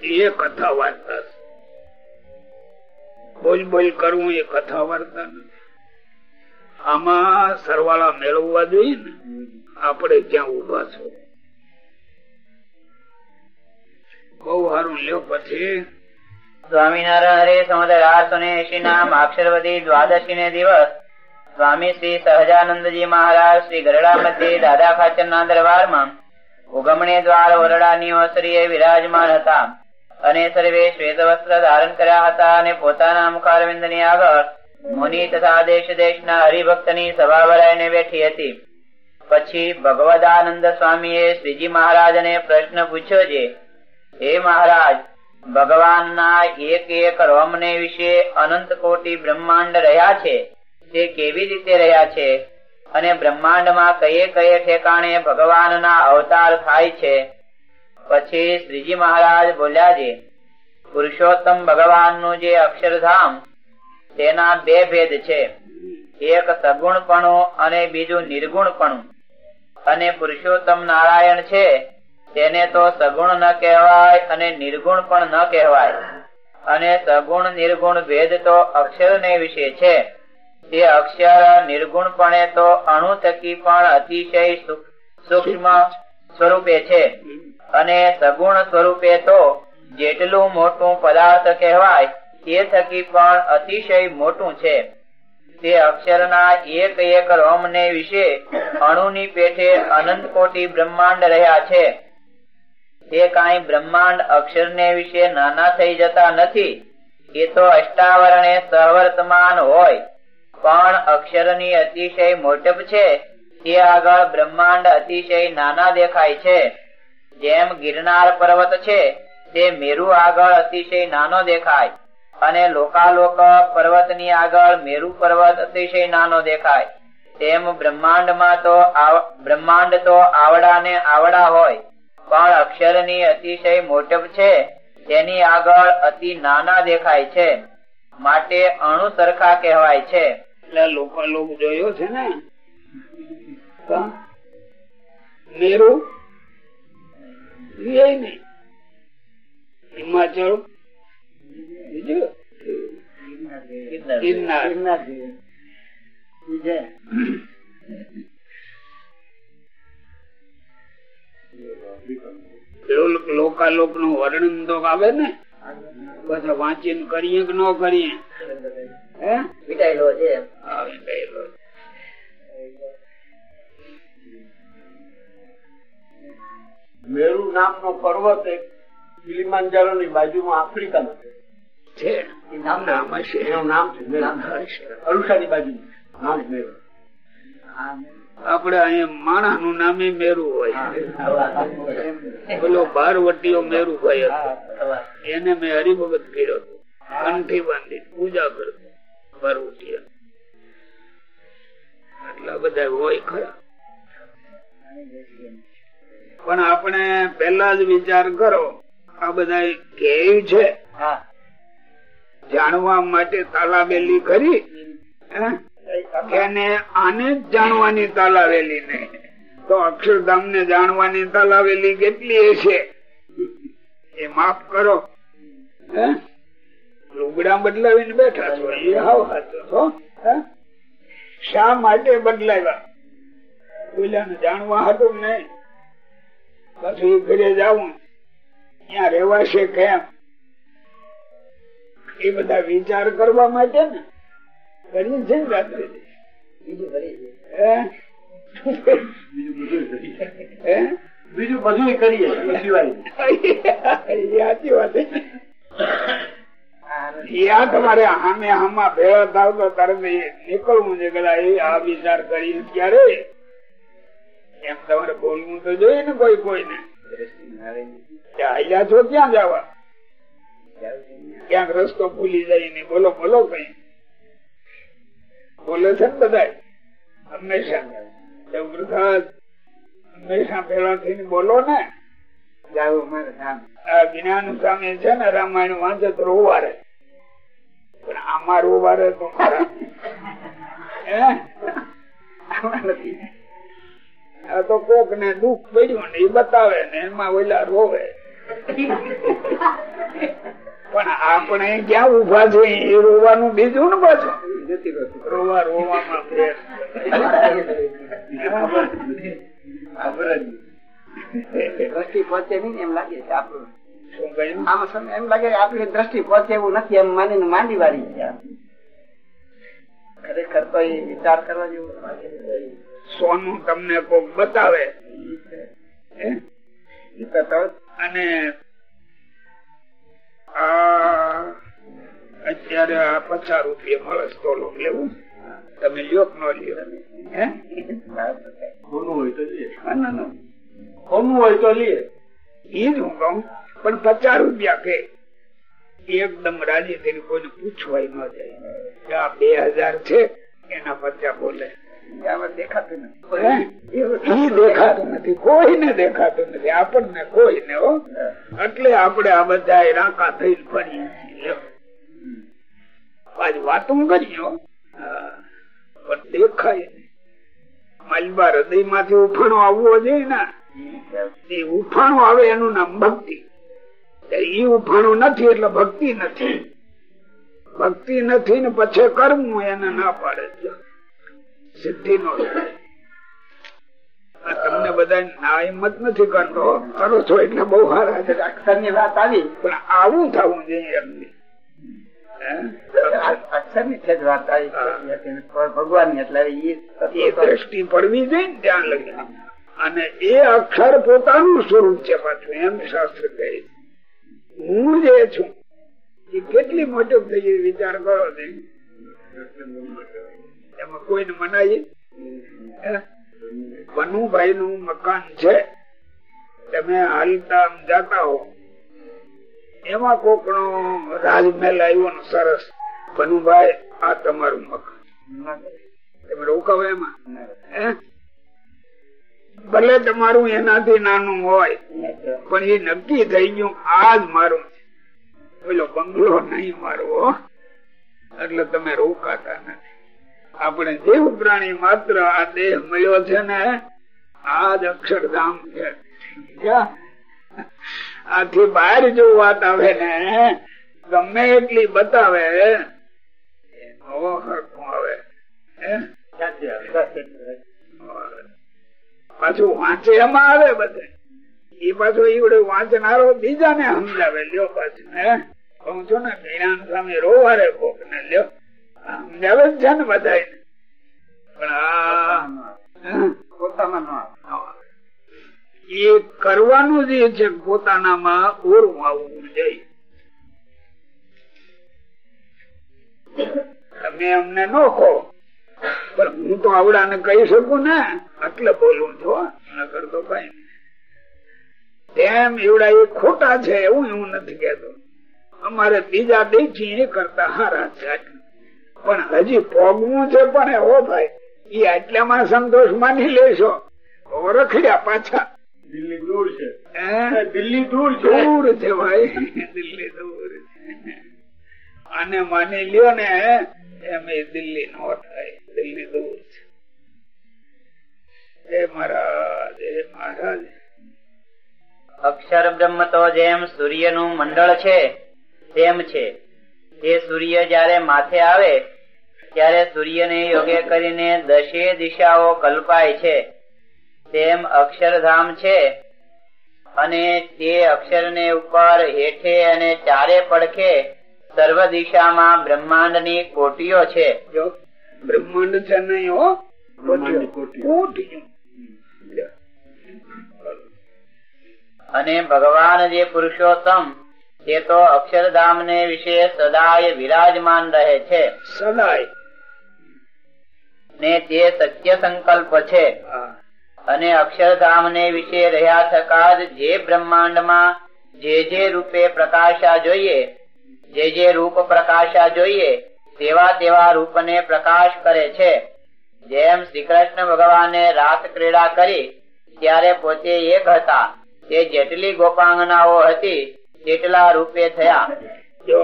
એ કથા વાર્તા બોલ બોલ કરવું એ કથા વાર્તા નથી. આમાં સરવાળા મેળવવા જોઈએ ને આપણે ક્યાં ઊભા છો? બહુ સારું લ્યો પછી. સ્વામિનારાયણ સમુદ્ર અઢારસો ને ના ને સ્વામી શ્રી ના વિરાજમાન હતા અને સર્વે શ્વેત વસ્ત્ર ધારણ કર્યા હતા અને પોતાના મુખારવિંદની આગળ મુનિ તથા દેશ દેશના હરિભક્તની સભા ભરાઈને બેઠી હતી. પછી ભગવદાનંદ સ્વામીએ શ્રીજી મહારાજને પ્રશ્ન પૂછ્યો છે હે મહારાજ ભગવાનના એક એક રોમને વિશે અનંત કોટી બ્રહ્માંડ રહ્યા છે, તે કેવી રીતે રહ્યા છે? અને બ્રહ્માંડમાં કયે કયે ઠેકાણે ભગવાનના અવતાર થાય છે? પછી શ્રીજી મહારાજ બોલ્યા છે, પુરુષોત્તમ ભગવાનનું જે અક્ષરધામ, તેના બે ભેદ છે. એક સગુણપણું અને બીજું નિર્ગુણપણું. અને પુરુષોત્તમ નારાયણ છે તેને તો સગુણ ન કહેવાય અને નિર્ગુણ પણ ન કહેવાય. અને સગુણ, નિર્ગુણ ભેદ તો અક્ષર ને વિશે છે. તે અક્ષર નિર્ગુણપણે તો અણુ થકી પણ અતિશય સૂક્ષ્મ સ્વરૂપે છે. અને સગુણ સ્વરૂપે તો જેટલું મોટું પદાર્થ કહેવાય, તે થકી પણ અતિશય મોટું છે. તે અક્ષરના એક એક રોમને વિશે અણુની પેઠે અનંત કોટી બ્રહ્માંડ રહ્યા છે. તે કાંઈ બ્રહ્માંડ અક્ષરને વિશે નાના થઈ જતા નથી. એ તો અષ્ટાવરણે સહવર્તમાન હોય. પણ અક્ષરની અતિશય મોટપ છે. તે આગળ બ્રહ્માંડ અતિશય નાના દેખાય છે. જેમ ગિરનાર પર્વત છે, તે મેરુ આગળ અતિશય નાનો દેખાય. અને લોકાલોક પર્વતની આગળ મેરુ પર્વત અતિશય નાનો દેખાય. તેમ બ્રહ્માંડમાં તો બ્રહ્માંડ તો આવડા ને આવડા હોય. પણ અક્ષરની અતિશય મોટપ છે. તેની આગળ અતિ નાના દેખાય છે. માટે અણુ સરખા કહેવાય છે. એટલે લોકો લોક જોયો છે ને? મેરુ? હિમાચલ બીજું? ગિરનાર. લોકાલોકનું વર્ણન તો આવે ને? પછી વાંચીને કરીએ કે ન કરીએ? હે? વિટાયેલો છે મેરુ નામનો પર્વત એક કિલિમાંજારો ની બાજુમાં આફ્રિકાનો છે. છે. નામ હશે એનું નામ છે મેરુ. ની બાજુ નામ મેરુ. આપડે અહીંયા માણસનું નામે મેરું હોય. પેલો બારવટીયો મેરુ ભાઈ હતો. એને મેં હરિભગત કર્યો કંઠી બાંધી પૂજા કરતો બારવટીયા. એટલા બધા હોય ખરા. પણ આપણે પેલા જ વિચાર કરો આ બધા કેવું છે? જાણવા માટે તાલાબેલી કરી હે? એને આને જ જાણવાની તાલાવેલી ને તો અક્ષરધામ ને જાણવાની તાલાવેલી કેટલી છે એ માફ કરો. લુગડા બદલાવીને બેઠા છો? એ હાવ હતો શા માટે બદલાવ્યા? ઓલાને જાણવા હતું નહીં? પછી ઘરે જવું ત્યાં રેવાશે કેમ? એ બધા વિચાર કરવા માટે ને. છે રાત્રે? બીજું બધું કરીએ સાચી વાત યા તમારે સામે હામાં ભેળા થાવ તો તરત નીકળવું છે કદાચ આ વિચાર કરી ક્યારે એમ તમારે બોલવું તો જોઈએ ને કોઈ કોઈને. આયા છો ક્યાં જવા? ક્યાંક રસ્તો ભૂલી જાય ને બોલો બોલો કઈ. બોલે છે ને બધા હંમેશા. હંમેશા થઈને બોલો ને. જ્ઞાન સામે છે ને રામાયણ વાંચે તો રોવારે. પણ આમાં રોવારે તો? નથી. આ તો કોક ને દુઃખ પડ્યું ને એ બતાવે ને એમાં ઓલા રોવે. પણ આપણે ક્યાં ઊભા છે એ રોવાનું બીજું ને પાછું? રોવા રોવામાં દ્રષ્ટિ પહોંચે નહીં એમ લાગે છે આપણું. આમ એમ લાગે આપણી દ્રષ્ટિ પહોંચે એવું નથી એમ માનીને માંડી વાળી છે ખરેખર તો એ વિચાર કરવા જેવું સોનું તમને કોક બતાવે. અને આ અત્યારે આ પચાસ રૂપિયા મળે તોલો લેવું તમે લ્યો ન લ્યો? હે? કોનું હોય તો લે. કોનું હોય તો લે. જ હું કહું. પણ પચાસ રૂપિયા કે એકદમ રાજી થઈને કોઈને પૂછવાય ન જાય. આ બે હજાર છે એના પચાસ બોલે. દેખાતું? નથી. ઈ દેખાતું નથી. કોઈને દેખાતું નથી. આપણને કોઈને એટલે આપણે આ બધા રાકા થઈને ફરીએ છીએ લ્યો. કરીએ પણ દેખાય માલબા હૃદયમાંથી ઉફાણો આવવો જોઈએ ને. એ ઉફાણો આવે એનું નામ ભક્તિ. એ ઉફાણું નથી એટલે ભક્તિ નથી. ભક્તિ નથી ને પછી કરવું એને ના પાડે. છે સિદ્ધિ નો તમને બધા ના હિંમત નથી કરતો કરો છો એટલે બહુ સારા છે. અક્ષરની વાત આવી. પણ આવું થવું જોઈએ એમની અક્ષરની છે વાત આવી. ભગવાનની એટલે એ દ્રષ્ટિ પડવી જોઈએ ને ત્યાં લગી. અને એ અક્ષર પોતાનું સ્વરૂપ છે પાછું એમ શાસ્ત્ર કહે છે. હું જે છું એ કેટલી મોટી વિચાર કરો છો એમાં કોઈને મનાય વનુભાઈ નું મકાન છે. તમે હાલતા જાતા હો. એમાં કોક નો રાજમહેલ આવ્યો ને સરસ. વનુભાઈ, આ તમારું મકાન. તમે રોકાવો એમાં? ભલે તમારું એનાથી નાનું હોય, પણ એ નક્કી થઈ ગયું, આ જ મારું છે. બંગલો નહીં મારો. એટલે તમે રોકાતા આપણે જીવ પ્રાણી માત્ર આ દેહ મળ્યો છે ને, આ જ અક્ષરધામ છે. આથી બહાર જો વાત આવે ને, ગમે એટલી બતાવે પાછું વાંચે એમાં આવે બધે. એ પાછો ઈવડે વાંચનારો બીજાને સમજાવે, લ્યો પાછું, હે? કહું છું ને જ્ઞાન સામે રોવારે કોક ને લ્યો સમજાવે છે ને બધા પણ આ. એ કરવાનું જે છે પોતાનામાં ઓરું આવવું જોઈએ. તમે અમને નો કહો. પણ હું તો આવડાને કહી શકું ને. એટલે બોલું છું કરતો કઈ નહીં. તેમ એવડા એ ખોટા છે એવું એવું નથી કેતો અમારે બીજા દેખી એ કરતા હારા છે. પણ હજી પોગવું છે પણ એવો ભાઈ એ આટલામાં સંતોષ માની લેશો. તો પાછા. દિલ્હી દૂર છે. દિલ્હી દૂર દૂર છે ભાઈ. દિલ્હી દૂર અને માની લ્યો ને એમ એ દિલ્હી નો થાય. દિલ્હી દૂર છે. હે મહારાજ હે મહારાજ. અક્ષર બ્રહ્મ તો જેમ સૂર્યનું મંડળ છે તેમ છે. તે સૂર્ય જયારે માથે આવે ત્યારે સૂર્યને યોગ્ય કરીને દશે દિશાઓ કલ્પાય છે તેમ અક્ષરધામ છે અને તે અક્ષરને ઉપર હેઠે અને ચારે પડખે સર્વ દિશામાં બ્રહ્માંડની કોટીઓ છે બ્રહ્માંડ છે નહીં હો બ્રહ્માંડની કોટીઓ. કોટીઓ. લ્યો. અને ભગવાન જે પુરુષોત્તમ તે તો અક્ષરધામ ને વિશે સદાય વિરાજમાન રહે છે સદાય ને તે સત્ય સંકલ્પ છે. અને અક્ષરધામ ને વિશે રહ્યા થકા જ બ્રહ્માંડમાં જે જે રૂપે પ્રકાશા જોઈએ જે જે રૂપ પ્રકાશા જોઈએ તેવા તેવા રૂપને પ્રકાશ કરે છે. જેમ શ્રી કૃષ્ણ ભગવાને રાસ ક્રીડા કરી ત્યારે પોતે એક હતા. તે જેટલી ગોપાંગનાઓ હતી તેટલા રૂપે થયા. જો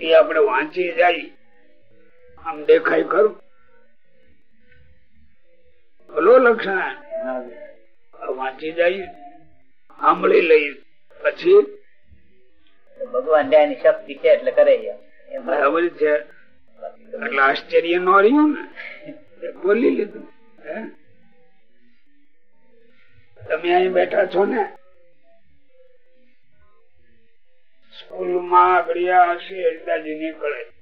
એ આપણે વાંચી જાય આમ દેખાય ખરું. ભલો લક્ષણ. વાંચી જાય. સાંભળી લઈ. પછી? ભગવાનની શક્તિ છે એટલે કરે બરાબર છે. એટલે આશ્ચર્ય નો રહ્યું ને? બોલી લીધું? તમે અહીં બેઠા છો ને? સ્કૂલમાં આગળ હશે નીકળે.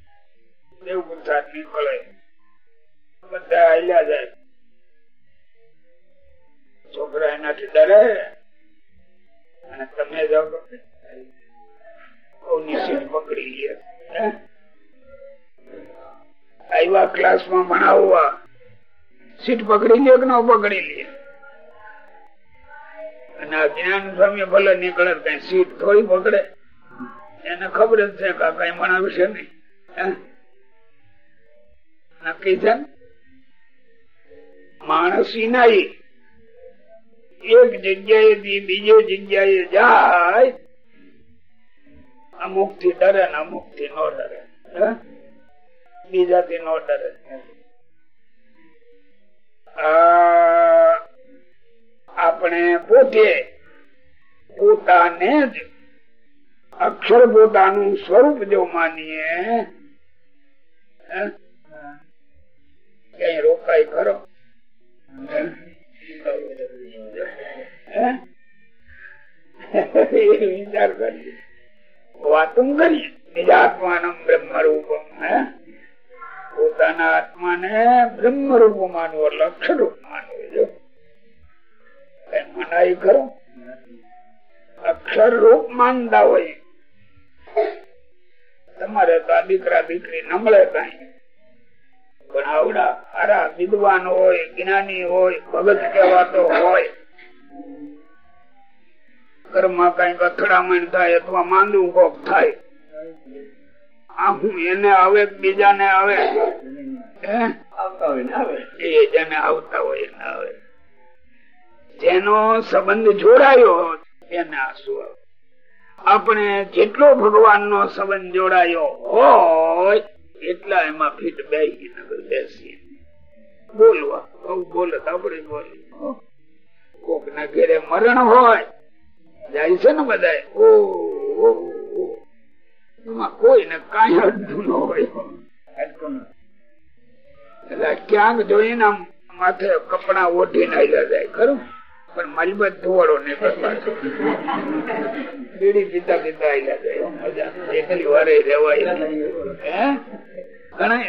દેવ સાધવી મળે. બધા હાલ્યા જાય. છોકરા એનાથી ડરે. અને તમે જાઓ પકડી આવ્યા ક્લાસમાં ભણાવવા સીટ પકડી લે કે ન પકડી લે? અને જ્ઞાન સ્વામી ભલે નીકળે કઈ સીટ થોડી પકડે. એને ખબર જ છે કે કઈ ભણાવશે નહીં? નક્કી છે માણસ નાઈ એક જગ્યાએ થી બીજે જગ્યાએ જાય. અમુકથી ડરે ને અમુકથી નો ડરે. બીજા થી નો ડરે. આપણે પોતે પોતાને જ અક્ષર પોતાનું સ્વરૂપ જો માનીએ? ક્યાંય રોકાય ખરો વિચાર કરીએ વાતું કરીએ મનાઈ ખરો અક્ષર રૂપ માનતા હોય. તમારે તો આ દીકરા દીકરી નમળે કઈ. પણ આવડા સારા વિદ્વાન હોય જ્ઞાની હોય ભગત કહેવાતો હોય. ઘરમાં કંઈક અથડામણ થાય અથવા માંદું કોક થાય. આ હું એને આવે બીજાને આવે? જેને આવતા હોય એને આવે. જેનો સંબંધ જોડાયો એને આંસુ આવે. આપણે જેટલો ભગવાન નો સંબંધ જોડાયો હોય એટલા એમાં ફીટ બેસી બોલવા બહુ બોલત આપણે બોલી કોક ના ઘેરે મરણ હોય જાય છે ને બધા ઓ ઓ, ને એમાં કઈ અડધું ન હોય. એટલે ક્યાંક જોઈને માથે કપડા ઓઢીને નાખ્યા જાય ખરું? પણ મલબત ધોવાડો ને બીડી પીતા પીતા આવ્યા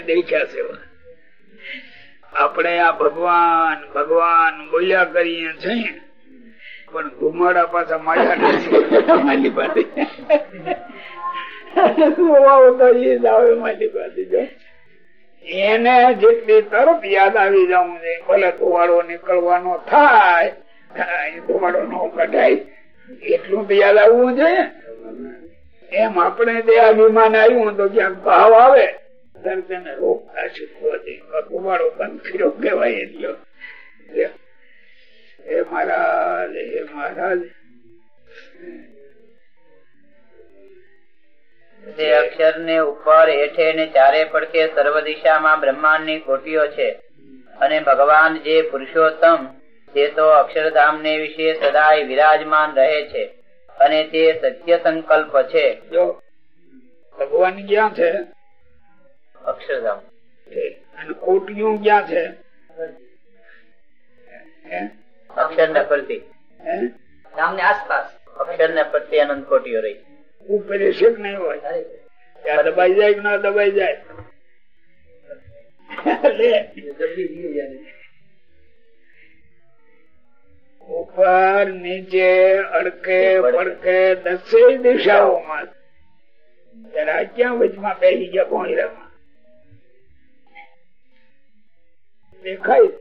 દેખ્યા છે આપણે આ ભગવાન ભગવાન બોલ્યા કરીએ છીએ, પણ ઘુમાડા પાછા માયા નથી. એને જેટલી તરત યાદ આવી જવું છે, ભલે ધુવાડો નીકળવાનો થાય મહારાજ તે અક્ષર ને ઉપર હેઠે ને ચારે પડખે સર્વ દિશામાં બ્રહ્માંડની કોટીઓ છે. અને ભગવાન જે પુરુષોત્તમ તે તો અક્ષરધામ ને વિશે સદાય વિરાજમાન રહે છે અને તે સત્ય સંકલ્પ છે. જો ભગવાન ક્યાં છે અક્ષરધામ. અને કોટિયું ક્યાં છે અક્ષર ને ફરતી. ધામની આસપાસ. અક્ષર ને ફરતી અનંત કોટીઓ રહી. ઉપર નહીં હોય. દબાઈ જાય ના દબાઈ જાય? લે. ઉપર નીચે અડકે પડકે દસે દિશાઓમાં. જરા ક્યાં વચમાં બેસી ગયા ભોંયરામાં દેખાય.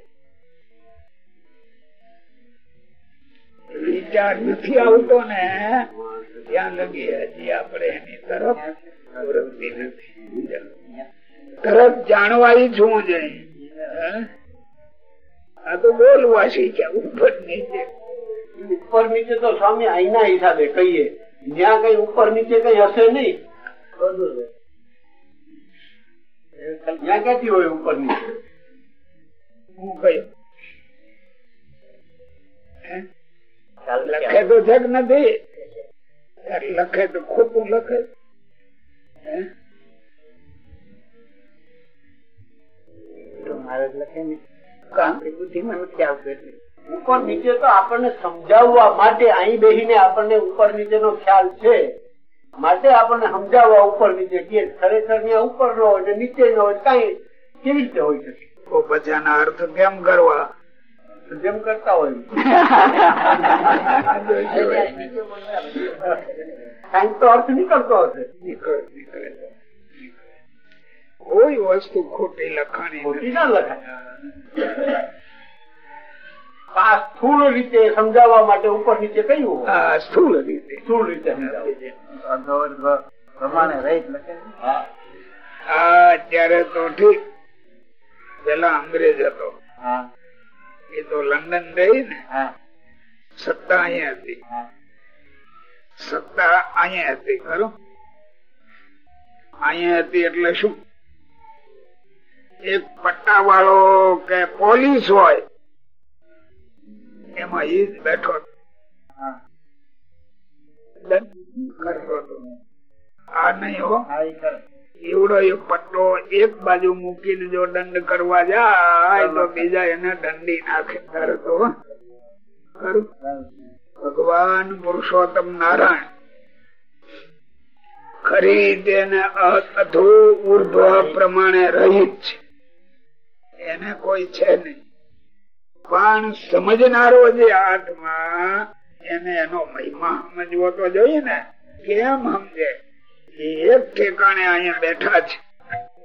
વિચાર નથી આવતો ને ત્યાં લગી હજી આપણે એની તરફ નથી. તરફ જાણવા છું જોઈએ? આ તો બોલવા શીખ્યા ઉપર નીચે ઉપર નીચે તો સ્વામી આઈના હિસાબે કહીએ. જ્યાં કઈ ઉપર નીચે કઈ હશે નહીં. ત્યાં ક્યાંથી હોય ઉપર નીચે? હું કયો લખે તો જગ નથી. લખે તો ખોટું લખે? મહારાજ લખે ને. ઉપર નીચે તો આપણને સમજાવવા માટે અહીં બેસીને આપણને ઉપર નીચેનો ખ્યાલ છે. માટે આપણને સમજાવવા ઉપર નીચે કે ખરેખર ત્યાં ઉપર નો હોય નીચે નો હોય કઈ કેવી રીતે હોય શકે? આના અર્થ કેમ કરવા? જેમ કરતા હોય. [laughs] કંઈક તો અર્થ નીકળતો હશે. નીકળે નીકળે. કોઈ વસ્તુ ખોટી લખાણી ખોટી ના લખાય. આ સ્થૂળ રીતે સમજાવવા માટે ઉપર નીચે કહ્યું હા આ સ્થૂળ રીતે. સ્થૂળ રીતે પ્રમાણે રહી લખે હા. અત્યારે તો ઠીક. પેલા અંગ્રેજ હતો. હા. એ તો લંડન રહી ને. હા. સત્તા અહીંયા હતી. સત્તા અહીંયા હતી ખરું? અહીંયા હતી એટલે શું? એક પટ્ટા વાળો કે પોલીસ હોય એમાં ઈ જ બેઠો. આ નહીં હો. એવડો એક પટ્ટો એક બાજુ મૂકીને જો દંડ કરવા જાય તો બીજા એને દંડી નાખે. ભગવાન પુરુષોત્તમ નારાયણ. ખરી તેને અધો ઉર્ધ્વ પ્રમાણે રહિત છે. એને કોઈ છે નહીં. પણ સમજનારો જે આત્મા, એને એનો મહિમા સમજવો તો જોઈએ ને. કેમ સમજે? એક ઠેકાણે અહીંયા બેઠા છે.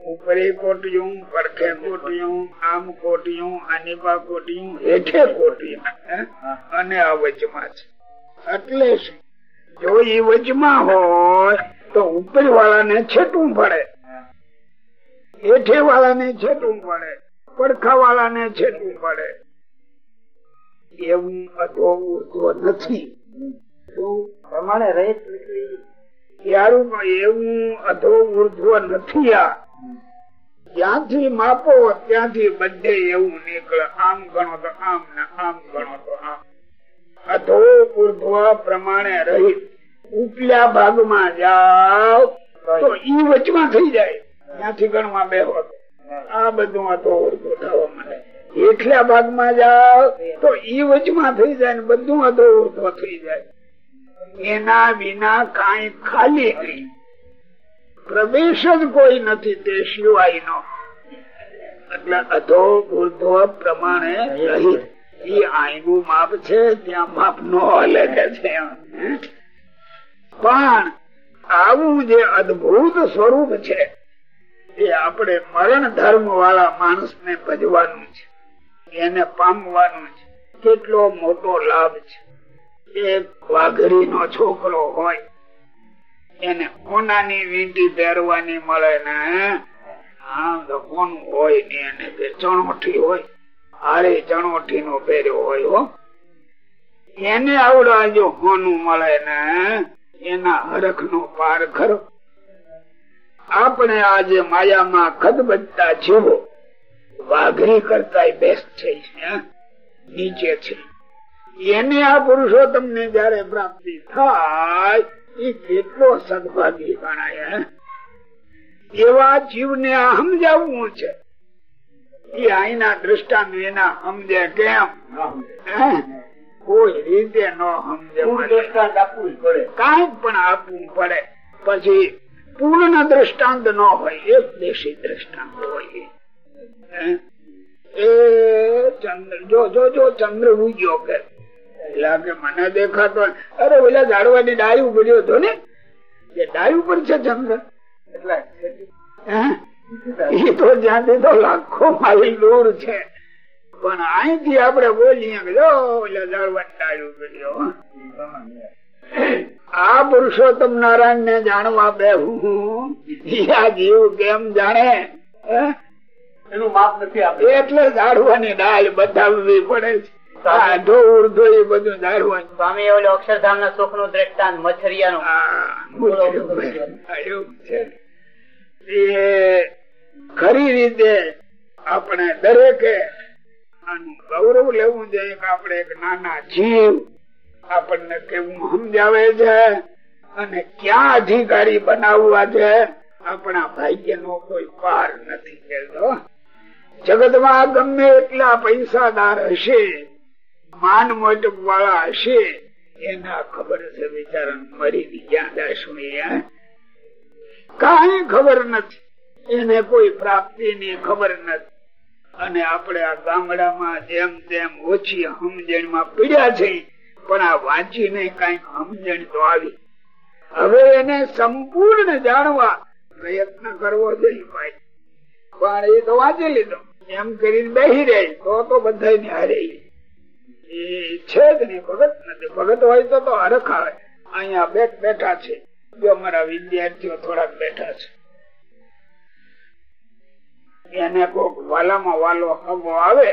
ઉપરે કોટિયું, પડખે કોટિયું, આમ કોટિયું અનિબા કોટિયું, હેઠે કોટિયું? અને આ વચમાં છે. એટલે જો એ વચમાં હોય, તો ઉપર વાળાને છેટવું પડે. હેઠે વાળાને છેટવું પડે. પડખા વાળાને છેટવું પડે. એવું અધો નથી પ્રમાણે નીકળે. આમ ગણો તો આમ ને આમ ગણો તો આમ. અધો ઉર્ધ્વ પ્રમાણે રહી. ઉપલા ભાગમાં જાઓ તો ઈ વચમાં થઈ જાય. ત્યાંથી ગણવા બેહો તો. આ બધું આ તો થવા મળે. એટલા ભાગમાં જાઓ તો ઈ વચમાં થઈ જાય ને બધું અધો ઉર્ધો થઈ જાય. એના વિના કઈ ખાલી નહીં. પ્રવેશ જ કોઈ નથી તે સિવાયનો. એટલે અધો ઉર્ધો પ્રમાણે રહી. ઈ આઈનું માપ છે, ત્યાં માપ નો હલે છે. પણ આવું જે અદભુત સ્વરૂપ છે એ આપણે મરણ ધર્મ વાળા માણસ ને ભજવાનું છે. એને પામવાનું છે. કેટલો મોટો લાભ છે. એક વાઘરી નો છોકરો હોય, એને કોનાની વીંટી પહેરવાની મળે ને, હા કોનું હોય ને એને ચણોઠી હોય, હારે ચણોઠી નો પહેર્યો હોય, હો. એને આવડા જો હોનું મળે ને, એના હરખ નો પાર ખરો. આપણે આજે માયામાં ખદબદતા જીવો. વાઘરી કરતા બેસ્ટ છે? નીચે છે. એને આ પુરુષો ને જયારે પ્રાપ્તિ થાય એ કેટલો સદભાગી ગણાય? એવા જીવને આ સમજાવવું છે. એ અહીંના દ્રષ્ટાંત એના સમજે કેમ? કોઈ રીતે ન સમજે. કાંઈ પણ આપવું પડે. પછી પૂર્ણ દ્રષ્ટાંત ન હોય, એક દેશી દ્રષ્ટાંત હોય. એ ચંદ્ર, જો જો જો ચંદ્ર ઉગ્યો કે, લાગે મને દેખાતો અરે ઓલા ઝાડવાની ડાળી પડ્યો હતો ને? એ ડાળી ઉપર છે ચંદ્ર. એટલે? એ તો જ્યાંથી તો લાખો માઇલ દૂર છે. પણ અહીંથી આપણે બોલીએ કે જો ઓલા ઝાડવાની ડાળી હો. આ પુરુષોત્તમ નારાયણ ને જાણવા બેહું આ જીવ કેમ જાણે? એનું માપ નથી આપે. એટલે ઝાડવાની ડાલ બતાવવી પડે છે. ઉર્ધો એ બધું ઝાડવાનું. સ્વામી ઓલો અક્ષરધામ ના સુખનું દ્રષ્ટાંત મચ્છરિયાનું. આ મૂલ્ય આ એવું છે. એ ખરી રીતે આપણે દરેકે આનું ગૌરવ લેવું જોઈએ કે આપણે એક નાના જીવ આપણને કેવું સમજાવે છે અને ક્યાં અધિકારી બનાવવા છે, આપણા ભાગ્ય નો કોઈ પાર નથી કેતો જગતમાં ગમે એટલા પૈસાદાર હશે, માન મોટક વાળા હશે, એના ખબર છે બિચારા મરી ગયા કઈ ખબર નથી. એને કોઈ પ્રાપ્તિ ની ખબર નથી. અને આપણે આ ગામડામાં જેમ તેમ ઓછી સમજણમાં પીડ્યા છે પણ આ વાંચીને કંઈક સમજણ તો આવી. હવે એને સંપૂર્ણ જાણવા પ્રયત્ન કરવો જોઈએ ભાઈ. પણ એ તો વાંચી લીધો. એમ કરીને બેસી રહે. તો તો બધા હારે એ છે જ નહીં, ભગત નથી. ભગત હોય તો તો હરખ આવે. અહીંયા બેઠ બેઠા છે. અમારા વિદ્યાર્થીઓ થોડાક બેઠા છે. એને કોક વાલામાં વાલો હબો આવે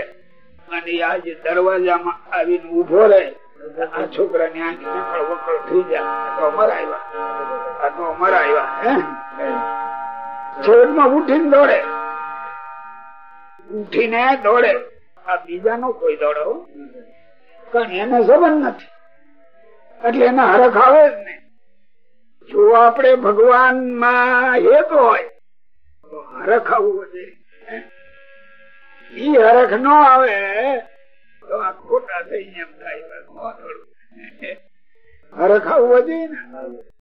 અને આજ દરવાજામાં આવીને ઊભો રહે. આ છોકરા ની આંખ વકળ થઈ ગયા. અમારા આવ્યા. આ તો અમારા આવ્યા છેવટમાં ઉઠીને દોડે. ઉઠીને દોડે. આ બીજાનો કોઈ દોડો પણ એને સંબંધ નથી. એટલે એને હરખ આવે જ નહીં. જો આપણે ભગવાનમાં હેત હોય, તો હરખ આવવું જોઈએ. ઈ હરખ ન આવે તો આ ખોટા થઈ એમ થાય હરખ આવવું જોઈએ ને.